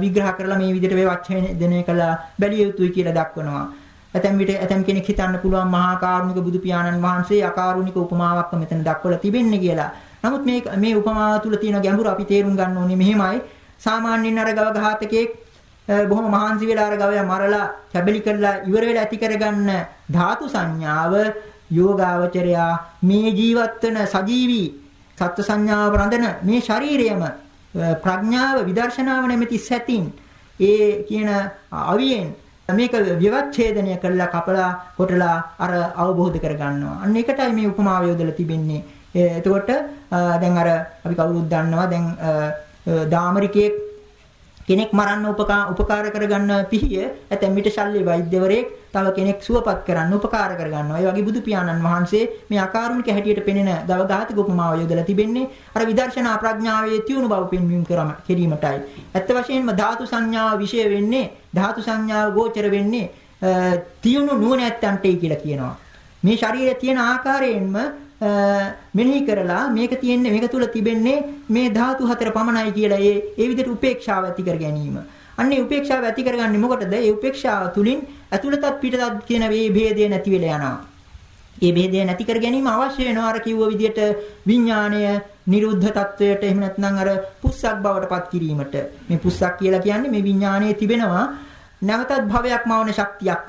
විග්‍රහ කරලා මේ විදිහට වේ වචන කළා බැලිය යුතුයි කියලා දක්වනවා. ඇතැම් විට ඇතැම් කෙනෙක් හිතන්න පුළුවන් මහා කාරුණික බුදු පියාණන් වහන්සේ අකාරුණික උපමාවක් මෙතන දක්වලා තිබෙන්නේ කියලා. නමුත් මේ මේ උපමාව තුල තියෙන ගැඹුර අපි තේරුම් ගන්න ඕනේ මෙහෙමයි. සාමාන්‍යයෙන් අර ගව ඝාතකයෙක් බොහොම මහන්සි වෙලා අර ගවයා මරලා කැබලි කරලා ඉවර වෙලා ඇති කරගන්න ධාතු සංඥාව යෝගාවචරයා මේ ජීවත් වෙන සජීවී සත්ත්ව සංඥාව රඳන මේ ශරීරයම ප්‍රඥාව විදර්ශනාව නැමැති සැතින් ඒ කියන අවියෙන් මේක විවච්ඡේදනය කළා කපලා කොටලා අර අවබෝධ කරගන්නවා. අන්න ඒකටයි මේ උපමාව යොදලා තිබෙන්නේ. එතකොට දැන් අර අපි කවුරුත් දන්නවා දැන් දාමරිකයෙක් කෙනෙක් මරන්න උපකාර කරගන්න පිහිය ඇතැම් විට ශල්්‍ය වෛද්‍යවරයෙක් තව කෙනෙක් සුවපත් කරන්න උපකාර කරගන්නවා. ඒ වගේ බුදු පියාණන් වහන්සේ මේ අකාරුණික හැටියට පෙනෙන දව ඝාතක උපමාව යොදලා තිබෙන්නේ අර විදර්ශනා ප්‍රඥාවේ තියුණු බව පෙන්වීම කිරීමටයි. ඇත්ත වශයෙන්ම ධාතු සංඥාව විශේෂ වෙන්නේ ධාතු සංඥාව ගෝචර වෙන්නේ තියුණු නුවණැත්තන්ටයි කියලා කියනවා. මේ ශරීරයේ තියෙන ආකාරයෙන්ම මෙනෙහි කරලා මේක තියෙන්නේ මේක තුල තිබෙන්නේ මේ ධාතු හතර පමණයි කියලා ඒ ඒ විදිහට උපේක්ෂාව ඇති කර ගැනීම. අන්නේ උපේක්ෂාව ඇති කරගන්නේ මොකටද? ඒ උපේක්ෂාව තුලින් ඇතුළතත් පිටතත් කියන මේ ભેදය නැති වෙලා යනවා. ඒ ભેදය නැති කර ගැනීම අවශ්‍ය වෙනවා අර කිව්ව විදිහට විඥාණය නිරුද්ධ තත්වයට එහෙම නැත්නම් අර පුස්සක් බවට පත් කිරීමට. මේ පුස්සක් කියලා කියන්නේ මේ විඥාණයේ තිබෙනවා නැවතත් භවයක් මවන ශක්තියක්.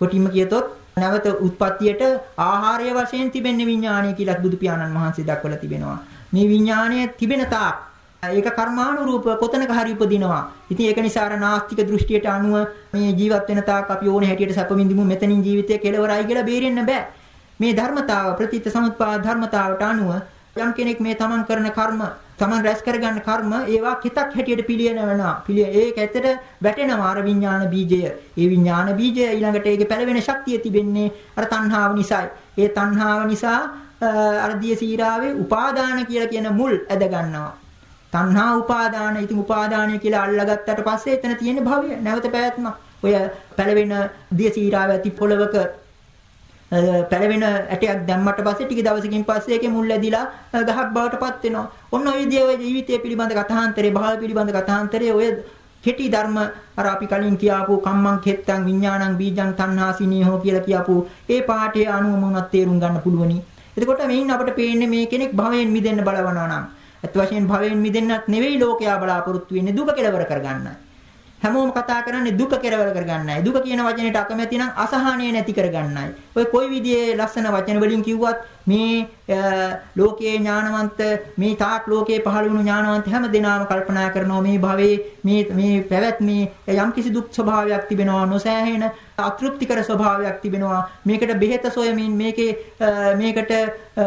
කොටින්ම කියතොත් නැවත උත්පත්තියට ආහාරය වශයෙන් තිබෙන විඥානය කියලා බුදු පියාණන් වහන්සේ දක්වලා තිබෙනවා. මේ විඥානය තිබෙන තාක් ඒක කර්මානුරූප කොතනක හරි උපදිනවා. ඉතින් ඒක නිසා අර නාස්තික දෘෂ්ටියට අනුව මේ ජීවත් වෙන තාක් අපි ඕනේ හැටියට සැප විඳිමු මෙතනින් ජීවිතය කෙලවරයි කියලා බේරෙන්න බෑ. මේ ධර්මතාව ප්‍රතිත්ත සමුත්පාද ධර්මතාවට අනුව යම් කෙනෙක් මේ තමන් කරන කර්ම තමන් රැස් කරගන්න කර්ම ඒවා කිතක් හැටියට පිළියෙනවා. පිළිය ඒක ඇත්තට වැටෙනවා අර විඥාන බීජය. ඒ විඥාන බීජය ඊළඟට ඒකේ පැලවෙන ශක්තිය තිබෙන්නේ අර තණ්හාව නිසායි. ඒ තණ්හාව නිසා අර දිය සීරාවේ උපාදාන කියලා කියන මුල් ඇද ගන්නවා. තණ්හා උපාදාන. ඉතින් උපාදානය කියලා අල්ලගත්තට පස්සේ එතන තියෙන භවය නැවත පැවැත්මක්. ඔය පැලවෙන දිය සීරාව ඇති පොළවක පැලවෙන ඇටයක් දැම්මට පස්සේ ටික දවසකින් පස්සේ ඒකේ මුල් ඇදිලා ගහක් බවට පත් වෙනවා. ඔන්න ඔය විදිහේ ඔය ජීවිතය පිළිබඳ කතාන්තරේ, භාව පිළිබඳ කතාන්තරේ ඔය කෙටි ධර්ම අර අපි කලින් කියාපු කම්මං කෙත්තං විඥානං බීජං තණ්හාසිනීහෝ කියලා කියාපු ඒ පාඨයේ අනුව මොනවත් තේරුම් ගන්න පුළුවනි. එතකොට මේන් අපිට පේන්නේ මේ කෙනෙක් භවයෙන් මිදෙන්න බලවනවා නම් අත් වශයෙන් භවයෙන් මිදෙන්නත් නෙවෙයි ලෝකයා බලාපොරොත්තු වෙන්නේ දුක කෙලවර කරගන්නයි. හැමෝම කතා කරන්නේ දුක කෙරවල කරගන්නයි. දුක කියන වචනේට අකමැති නම් අසහනය නැති කරගන්නයි. ඔය කොයි විදිහේ ලස්සන වචන වලින් කිව්වත් මේ ලෝකයේ ඥානවන්ත මේ තාක් ලෝකයේ පහළ වුණු ඥානවන්ත හැම දිනම කල්පනා කරනවා මේ භවයේ මේ මේ පැවැත්මේ යම්කිසි දුක් ස්වභාවයක් තිබෙනවා නොසෑහෙන අතෘප්තිකර ස්වභාවයක් තිබෙනවා. මේකට බෙහෙත සොයමින් මේකේ මේකට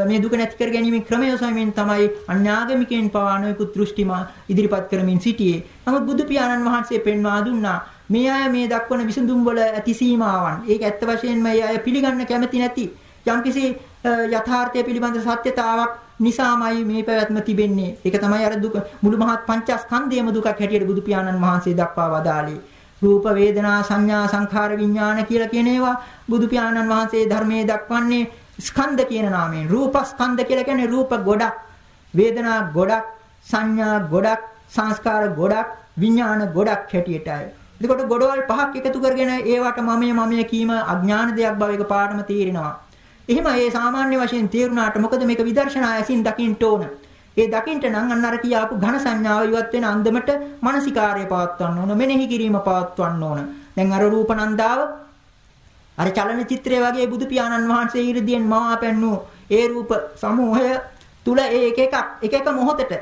මේ දුක නැති කර ගැනීමේ ක්‍රමය සොයමින් තමයි අන්‍යාගමිකයන් පවා නොයෙකුත් දෘෂ්ටිමා ඉදිරිපත් කරමින් සිටියේ. නමුත් බුදු පියාණන් වහන්සේ පෙන්වා දුන්නා මේ අය මේ දක්වන විසඳුම් වල ඇති සීමාවන්. ඒක ඇත්ත වශයෙන්ම මේ අය පිළිගන්න කැමති නැති. යම්කිසි යථාර්ථය පිළිබඳ සත්‍යතාවක් නිසාමයි මේ පැවැත්ම තිබෙන්නේ. ඒක තමයි අර දුක මුළු මහත් පංචස්කන්ධයම දුකක් හැටියට බුදු පියාණන් වහන්සේ දක්වා වදාළේ. රූප වේදනා සංඥා සංඛාර විඥාන කියලා කියන ඒවා බුදු පියාණන් වහන්සේ ධර්මයේ දක්වන්නේ ස්කන්ධ කියන නාමයෙන් රූප ස්කන්ධ කියලා කියන්නේ රූප ගොඩක් වේදනා ගොඩක් සංඥා ගොඩක් සංස්කාර ගොඩක් විඥාන ගොඩක් හැටියටයි එතකොට ගොඩවල් පහක් එකතු කරගෙන ඒවට මමයේ මමයේ කීම අඥාන දෙයක් බව එක පාඩම තේරෙනවා එහෙම ඒ සාමාන්‍ය වශයෙන් තේරුණාට මොකද මේක විදර්ශනා ඇසින් දකින්න ඕන ඒ දකින්න නම් අන්න අර කියාපු ඝන සංඥාව ඉවත් වෙන අන්දමට මානසිකාර්යය පවත්වන්න ඕන මෙනෙහි කිරීම පවත්වන්න ඕන දැන් අර රූප නන්දාව අර චලන චිත්‍රය වගේ බුදු පියාණන් වහන්සේ 이르දියෙන් මවා පෙන්නු ඒ රූප සමූහය තුල ඒ එක එකක් එක එක මොහොතට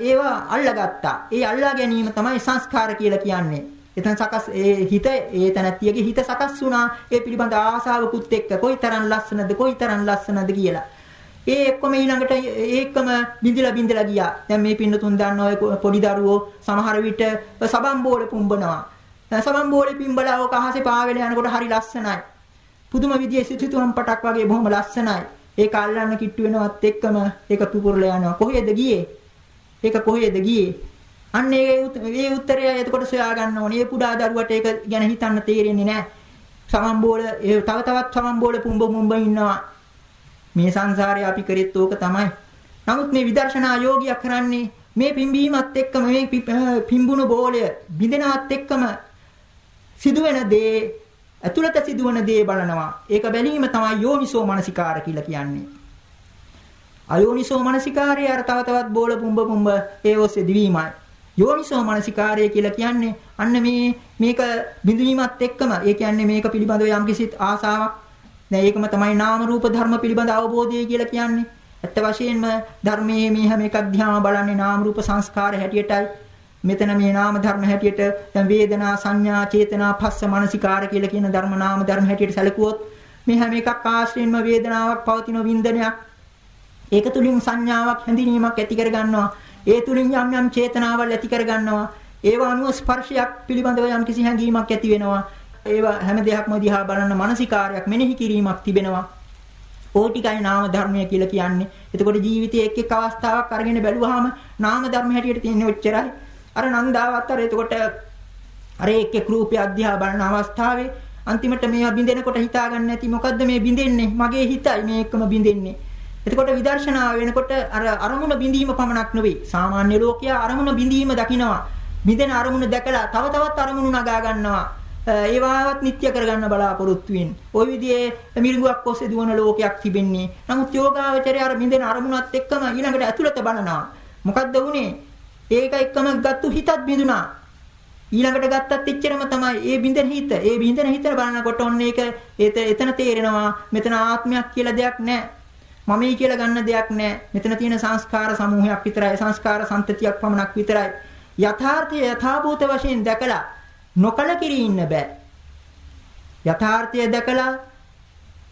ඒවා අල්ලගත්තා. ඒ අල්ලා ගැනීම තමයි සංස්කාර කියලා කියන්නේ. එතන සකස් ඒ හිත ඒ තනත්තියගේ හිත සකස් වුණා ඒ පිළිබඳ ආසාවකුත් එක්ක කොයිතරම් ලස්සනද කොයිතරම් ලස්සනද කියලා. ඒ එක්කම ඊළඟට ඒකම බින්දලා බින්දලා ගියා. දැන් මේ පින්නතුන් දන්න ඔය පොඩි දරුවෝ සමහර විට සබම් බෝලේ පුම්බනවා. සබම් බෝලේ පිම්බලා ඔක අහසේ පාවෙල යනකොට හරි ලස්සනයි. පුදුම විදියේ සිතුම් පටක් වගේ බොහොම ලස්සනයි. ඒක අල්ලන්න කිට්ටු වෙනවත් එක්කම ඒක පුපුරලා යනවා. කොහෙද ගියේ? ඒක කොහෙද ගියේ? අන්න ඒ ඒ උත්තරය එතකොට සොයා ගන්න ඕනේ. ඒ පුඩා දරුවට ඒක ගැන හිතන්න තේරෙන්නේ නැහැ. සමම් බෝල තව තවත් සමම් බෝල පුම්බ පුම්බ ඉන්නවා. මේ සංසාරේ අපි කරෙත් ඕක තමයි. නමුත් මේ විදර්ශනා යෝගියා කරන්නේ මේ පිම්බීමත් එක්කම මේ පිම්බුණු බෝලය බිඳෙනවත් එක්කම සිදුවෙන දේ ඇතුළත සිදුවන දේ බලනවා. ඒක බැලීම තමයි යෝනිසෝ මනසිකාර කියලා කියන්නේ. අයෝනිසෝ මනසිකාරය අර තව තවත් බෝල පුම්බ පුම්බ ඒ ඔස්සේ දිවීමයි. යෝනිසෝ මනසිකාරය කියලා කියන්නේ අන්න මේ මේක බිඳවීමත් එක්කම ඒ කියන්නේ මේක පිළිබඳව යම්කිසි ආසාවක් දැන් ඒකම තමයි නාම රූප ධර්ම පිළිබඳ අවබෝධය කියලා කියන්නේ. ඇත්ත වශයෙන්ම ධර්මයේ මේ හැම එකක් දිහාම බලන්නේ නාම රූප සංස්කාර හැටියටයි. මෙතන මේ නාම ධර්ම හැටියට දැන් වේදනා සංඥා චේතනා පස්ස මනසිකාර කියලා කියන ධර්ම නාම ධර්ම හැටියට සැලකුවොත් මේ හැම එකක් ආශ්‍රයෙන්ම වේදනාවක් පවතින වින්දනයක්. ඒක තුලින් සංඥාවක් හැඳිනීමක් ඇති කර ගන්නවා. ඒ තුලින් යම් යම් චේතනාවල් ඇති කර ගන්නවා. ඒව අනුව ස්පර්ශයක් පිළිබඳව යම් කිසි හැඟීමක් ඇති වෙනවා. ඒව හැම දෙයක්ම දිහා බලන මානසිකාරයක් මෙනෙහි කිරීමක් තිබෙනවා. ඕ ටිකයි නාම ධර්මය කියලා කියන්නේ. එතකොට ජීවිතයේ එක් එක් අවස්ථාවක් අරගෙන බැලුවාම නාම ධර්ම හැටියට තියෙන ඔච්චරයි. අර නන්දාවත් අර එතකොට අර එක් එක් රූපය අධ්‍යා බලන අවස්ථාවේ අන්තිමට මේවා බින්දෙනකොට හිතා ගන්න නැති මොකද්ද මේ බින්දෙන්නේ? මගේ හිතයි මේ එක්කම බින්දෙන්නේ. එතකොට විදර්ශනා වෙනකොට අර අරමුණ බිඳීම පමණක් නෙවෙයි. සාමාන්‍ය ලෝකයා අරමුණ බිඳීම දකිනවා. බිඳෙන අරමුණ දැකලා තව තවත් අරමුණු නගා ගන්නවා. ඒවාවත් නිත්‍ය කරගන්න බලාපොරොත්තු වෙන්නේ. ওই විදිහේ මිරිඟුවක් ඔස්සේ දුවන ලෝකයක් තිබෙන්නේ. නමුත් යෝගාවචරය අර බිඳෙන අරමුණත් එක්කම ඊළඟට ඇතුළත බලනවා. මොකද්ද වුනේ? ඒක එක්කම ගත්තු හිතත් බිඳුනා. ඊළඟට ගත්තත් එච්චරම තමයි. ඒ බින්දෙන හිත, ඒ බින්දෙන හිත බලනකොට ඔන්න ඒක එතන තේරෙනවා. මෙතන ආත්මයක් කියලා දෙයක් නැහැ. මමයි කියලා ගන්න දෙයක් නැහැ. මෙතන තියෙන සංස්කාර සමූහයක් විතරයි. සංස්කාර සම්තතියක් පමණක් විතරයි. යථාර්ථය යථාභූත වශයෙන් දැකලා නොකල කිරී ඉන්න බෑ. යථාර්ථය දැකලා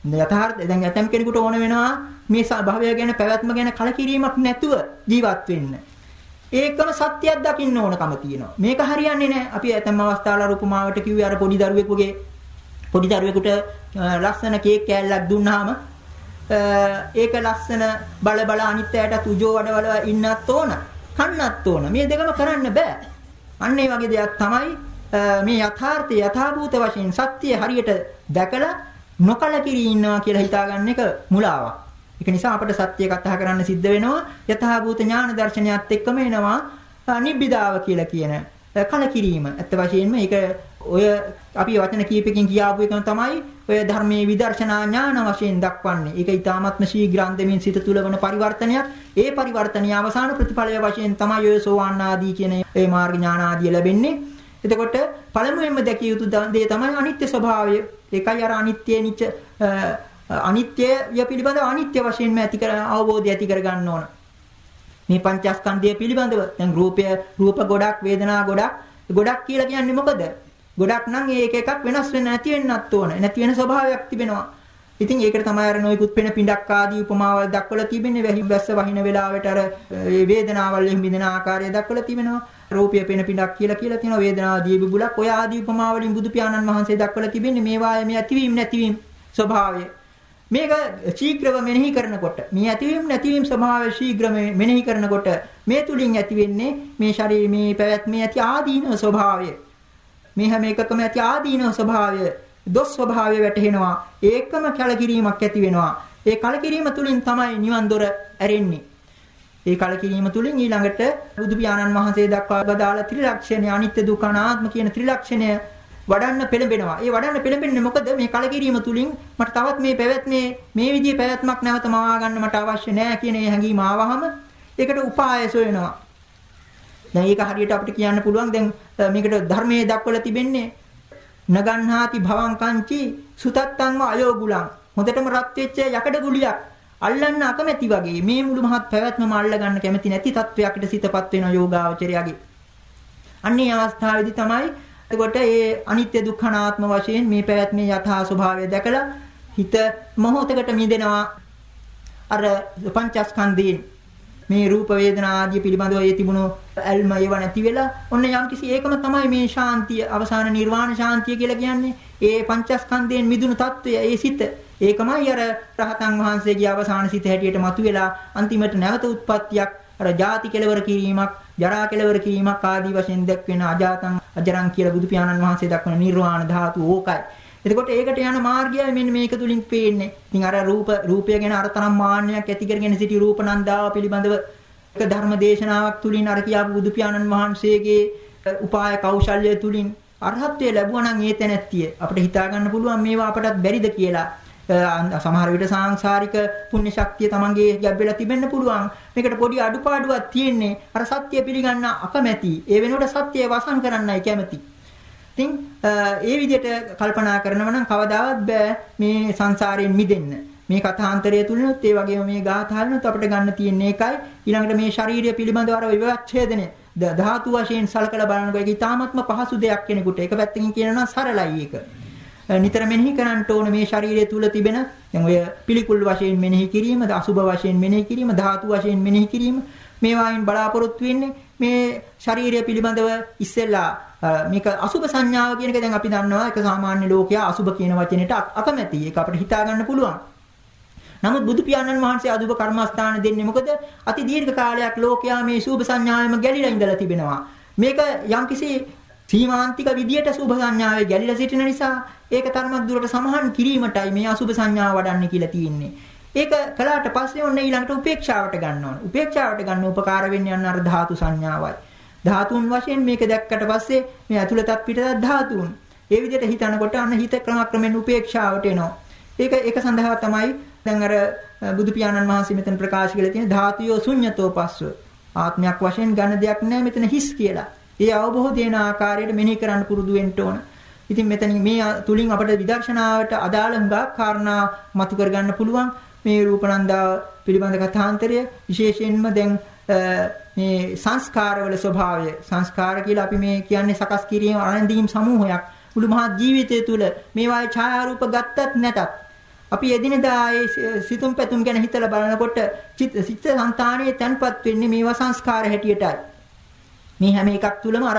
යථාර්ථය දැන් ඇතම් කෙනෙකුට ඕන වෙනවා මේ භවය ගැන පැවැත්ම ගැන කලකිරීමක් නැතුව ජීවත් වෙන්න. ඒකම සත්‍යයක් දකින්න ඕනකම තියෙනවා. මේක හරියන්නේ නැහැ. අපි ඇතම් අවස්ථාවල උපමාවට කිව්වේ අර පොඩි දරුවෙකුගේ පොඩි දරුවෙකුට ලස්සන කේක් කෑල්ලක් දුන්නාම ඒක ලස්සන බල බල අනිත් ඇයට තුජෝ වඩවල ඉන්නත් ඕන. කන්නත් ඕන. මේ දෙකම කරන්න බෑ. අන්න ඒ වගේ දෙයක් තමයි මේ යථාර්ථය යථාභූත වශයෙන් සත්‍ය හරියට දැකලා නොකලකිරී ඉන්නවා කියලා හිතාගන්න එක මුලාවක්. ඒක නිසා අපිට සත්‍ය කතා කරන්න සිද්ධ වෙනවා යථාභූත ඥාන දර්ශනයත් එක්කම එනවා නිබ්බිදාව කියලා කියන කලකිරීම. ඇත්ත වශයෙන්ම ඒක ඔය අපි වචන කීපකින් කියාපු එකම තමයි ඔය ධර්මයේ විදර්ශනා ඥාන වශයෙන් දක්වන්නේ. ඒක ඊ타ත්ම ශීඝ්‍රාන්තමින් සිත තුල වන පරිවර්තනයක්. ඒ පරිවර්තනීය අවසාන ප්‍රතිඵලය වශයෙන් තමයි ඔය සෝවාන් ආදී කියන ඒ මාර්ග ඥාන ආදී ලැබෙන්නේ. එතකොට පළමුවෙන්ම දැකිය යුතු දේ තමයි අනිත්‍ය ස්වභාවය. ඒකයි අර අනිත්‍ය නිච අනිත්‍යය පිළිබඳව අනිත්‍ය වශයෙන්ම ඇති කර අවබෝධය ඇති කර ගන්න ඕන. මේ පංචස්කන්ධය පිළිබඳව දැන් රූපය රූප ගොඩක් වේදනා ගොඩක් ගොඩක් කියලා කියන්නේ මොකද? ගොඩක් නම් ඒක එකක් වෙනස් වෙන්න නැති වෙන්නත් ඕන. නැති වෙන ස්වභාවයක් තිබෙනවා. ඉතින් ඒකට තමයි අර නොයිකුත් පෙන පිඬක් ආදී උපමාවල් දක්වලා තිබෙන්නේ. වැහි බැස්ස වහින වෙලාවට අර වේදනාවල් එහෙම බිඳෙන ආකාරය දක්වලා තිබෙනවා. රූපය පෙන පිඬක් කියලා කියලා තියෙනවා. වේදනාදී බිබුලක් ඔය ආදී උපමාවලින් බුදු පියාණන් වහන්සේ දක්වලා තිබෙන්නේ මේවායේ මේ ඇතිවීම නැතිවීම ස්වභාවය. මේක ශීඝ්‍රව මෙනෙහි කරනකොට මේ ඇතිවීම නැතිවීම ස්වභාවය ශීඝ්‍රව මෙනෙහි කරනකොට මේ තුලින් ඇති වෙන්නේ මේ ශරීර මේ පැවැත්මේ ඇති ආදීන ස්වභාවය. මේ හැම එකකම ඇති ආදීන ස්වභාවය දොස් ස්වභාවය වැටහෙනවා. ඒකම කලකිරීමක් ඇති වෙනවා. ඒ කලකිරීම තුලින් තමයි නිවන් දොර ඇරෙන්නේ. ඒ කලකිරීම තුලින් ඊළඟට බුදු පියාණන් වහන්සේ දක්වා බදාලා ත්‍රිලක්ෂණය අනිත්‍ය දුක්ඛ අනාත්ම කියන ත්‍රිලක්ෂණය වඩන්න පෙළඹෙනවා. ඒ වඩන්න පෙළඹෙන්නේ මොකද? මේ කලකිරීම තුලින් මට තවත් මේ පැවැත්මේ මේ විදිහේ පැවැත්මක් නැවත මවා ගන්න මට අවශ්‍ය නැහැ කියන ඒ හැඟීම ආවහම ඒකට උපාය සොයනවා. දැන් ඒක හරියට අපිට කියන්න පුළුවන් දැන් මේකට ධර්මයේ දක්වලා තිබෙන්නේ නගන්හාති භවං කංචි සුතත්තං අයෝගුලං හොඳටම රත් වෙච්ච යකඩ ගුලියක් අල්ලන්න අකමැති වගේ මේ මුළු මහත් පැවැත්මම අල්ල ගන්න කැමති නැති තත්වයකට සිතපත් වෙන යෝගාවචරයගේ. අන්නේ අවස්ථාවේදී තමයි එතකොට ඒ අනිත්‍ය දුක්ඛනාත්ම වශයෙන් මේ පැවැත්මේ යථා ස්වභාවය දැකලා හිත මොහොතකට මිදෙනවා. අර පංචස්කන්ධයෙන් මේ රූප වේදනා ආදී පිළිබඳව ඒ තිබුණු ඇල්ම ඒව නැති වෙලා ඔන්න යම්කිසි ඒකම තමයි මේ ශාන්තිය අවසාන නිර්වාණ ශාන්තිය කියලා කියන්නේ. ඒ පංචස්කන්ධයෙන් මිදුණු తত্ত্বය ඒ සිත. ඒකමයි අර රහතන් වහන්සේගේ අවසාන සිත හැටියට මතුවෙලා අන්තිමට නැවත උත්පත්තියක් අර ಜಾති කෙලවර කිරීමක් ජරා කෙලවර කිරීමක් ආදී වශයෙන් දැක්වෙන අජාතං අජරං කියලා බුදු පියාණන් වහන්සේ දක්වන නිර්වාණ ධාතු ඕකයි. එතකොට ඒකට යන මාර්ගයයි මෙන්න මේක තුලින් පේන්නේ. ඉතින් අර රූප රූපය ගැන අර තරම් මාන්නයක් ඇති කරගෙන සිටි රූපනන්දාව පිළිබඳව එක ධර්ම දේශනාවක් තුලින් අර කියාපු බුදු පියාණන් වහන්සේගේ උපාය කෞශල්‍ය තුලින් අරහත්ත්වය ලැබුවා නම් ඒ තැනැත්තිය අපිට හිතා ගන්න පුළුවන් මේවා අපටත් බැරිද කියලා. සමහර විට සාංශාරික පුණ්‍ය ශක්තිය තමන්ගේ ගැබ්බෙලා තිබෙන්න පුළුවන්. මේකට පොඩි අඩුපාඩුවක් තියෙන්නේ. අර සත්‍ය පිළිගන්න අකමැති. ඒ වෙනුවට සත්‍යය වසන් කරන්නයි කැමති. ඉතින් ඒ විදිහට කල්පනා කරනවා නම් කවදාවත් බෑ මේ සංසාරයෙන් මිදෙන්න. මේ කථාන්තරය තුලිනුත් ඒ වගේම මේ ගාථාවලිනුත් අපිට ගන්න තියෙන එකයි ඊළඟට මේ ශාරීරිය පිළිබඳව අර විවච්ඡේදනය ධාතු වශයෙන් සලකලා බලනකොට ඒක ඊටාත්ම පහසු දෙයක් කෙනෙකුට. ඒක පැත්තකින් කියනවා සරලයි ඒක. නිතර මෙනෙහි කරන්න ඕන මේ ශරීරය තුල තිබෙන දැන් ඔය පිළිකුල් වශයෙන් මෙනෙහි කිරීම, අසුභ වශයෙන් මෙනෙහි කිරීම, ධාතු වශයෙන් මෙනෙහි කිරීම මේවායින් බලාපොරොත්තු වෙන්නේ මේ ශරීරය පිළිබඳව ඉස්සෙල්ලා මේක අසුභ සංඥාව කියන එක දැන් අපි දන්නවා ඒක සාමාන්‍ය ලෝකයා අසුභ කියන වචනෙට අකමැති. ඒක අපිට හිතා ගන්න පුළුවන්. නමුත් බුදු පියාණන් වහන්සේ අදුබ කර්මස්ථාන දෙන්නේ මොකද? අති දීර්ඝ කාලයක් ලෝකයා මේ සුභ සංඥාවෙම ගැලිලා ඉඳලා තිබෙනවා. මේක යම්කිසි සීමාන්තික විදියට සුභ සංඥාවේ ගැලිලා සිටින නිසා ඒක තරමක් දුරට සමහන් කිරීමටයි මේ අසුභ සංඥාව වඩන්නේ කියලා තියෙන්නේ. ඒක කළාට පස්සේ ඔන්න ඊළඟට උපේක්ෂාවට ගන්න ඕන. උපේක්ෂාවට ගන්න උපකාර වෙන්නේ අන්න අර ධාතු සංඥාවයි. ධාතුන් වශයෙන් මේක දැක්කට පස්සේ මේ ඇතුළතත් පිටතත් ධාතුන්. ඒ විදිහට හිතනකොට අන්න හිත ක්‍රමක්‍රමෙන් උපේක්ෂාවට එනවා. ඒක ඒක සඳහා තමයි දැන් අර බුදු පියාණන් වහන්සේ මෙතන ප්‍රකාශ කළේ තියෙන ධාතුයෝ ශුන්්‍යතෝ පස්ව ආත්මයක් වශයෙන් ගන්න දෙයක් නැහැ මෙතන හිස් කියලා. ඒ අවබෝධයන ආකාරයට මෙනෙහි කරන්න පුරුදු වෙන්න ඕන. ඉතින් මෙතන මේ තුලින් අපට විදර්ශනාවට අදාළ හුඟක් කාරණා මතු කරගන්න පුළුවන්. මේ රූපනන්දා පිළිබඳ කථාන්තරය විශේෂයෙන්ම දැන් මේ සංස්කාරවල ස්වභාවය සංස්කාර කියලා අපි මේ කියන්නේ සකස් කිරීම ආනන්දීම් සමූහයක් මුළු මහත් ජීවිතය තුළ මේවායේ ඡායාරූප ගත්තත් නැතත් අපි එදිනෙදා ඒ සිතුම් පැතුම් ගැන හිතලා බලනකොට චිත්ත සිත් සංතානයේ තන්පත් වෙන්නේ මේවා සංස්කාර හැටියටයි. මේ හැම එකක් තුළම අර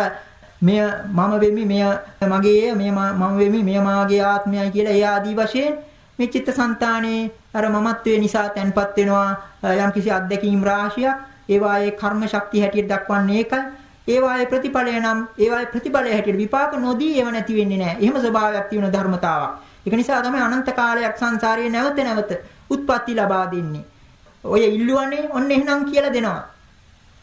මෙය මම වෙමි මෙය මගේ මෙය මම වෙමි මෙය මාගේ ආත්මයයි කියලා ඒ ආදී වශයෙන් මේ චිත්ත සංතානයේ අර මමත්වයේ නිසා තන්පත් වෙනවා යම්කිසි අත්දැකීම් රාශියක් ඒවායේ කර්ම ශක්තිය හැටියට දක්වන්නේ ඒකයි. ඒවායේ ප්‍රතිඵලය නම් ඒවායේ ප්‍රතිඵලය හැටියට විපාක නොදී ඒව නැති වෙන්නේ නැහැ. එහෙම ස්වභාවයක් තියෙන ධර්මතාවක්. ඒක නිසා තමයි අනන්ත කාලයක් සංසාරයේ නැවත නැවත උත්පත්ති ලබා දෙන්නේ. ඔය ඉල්ලුවනේ ඔන්න එහෙනම් කියලා දෙනවා.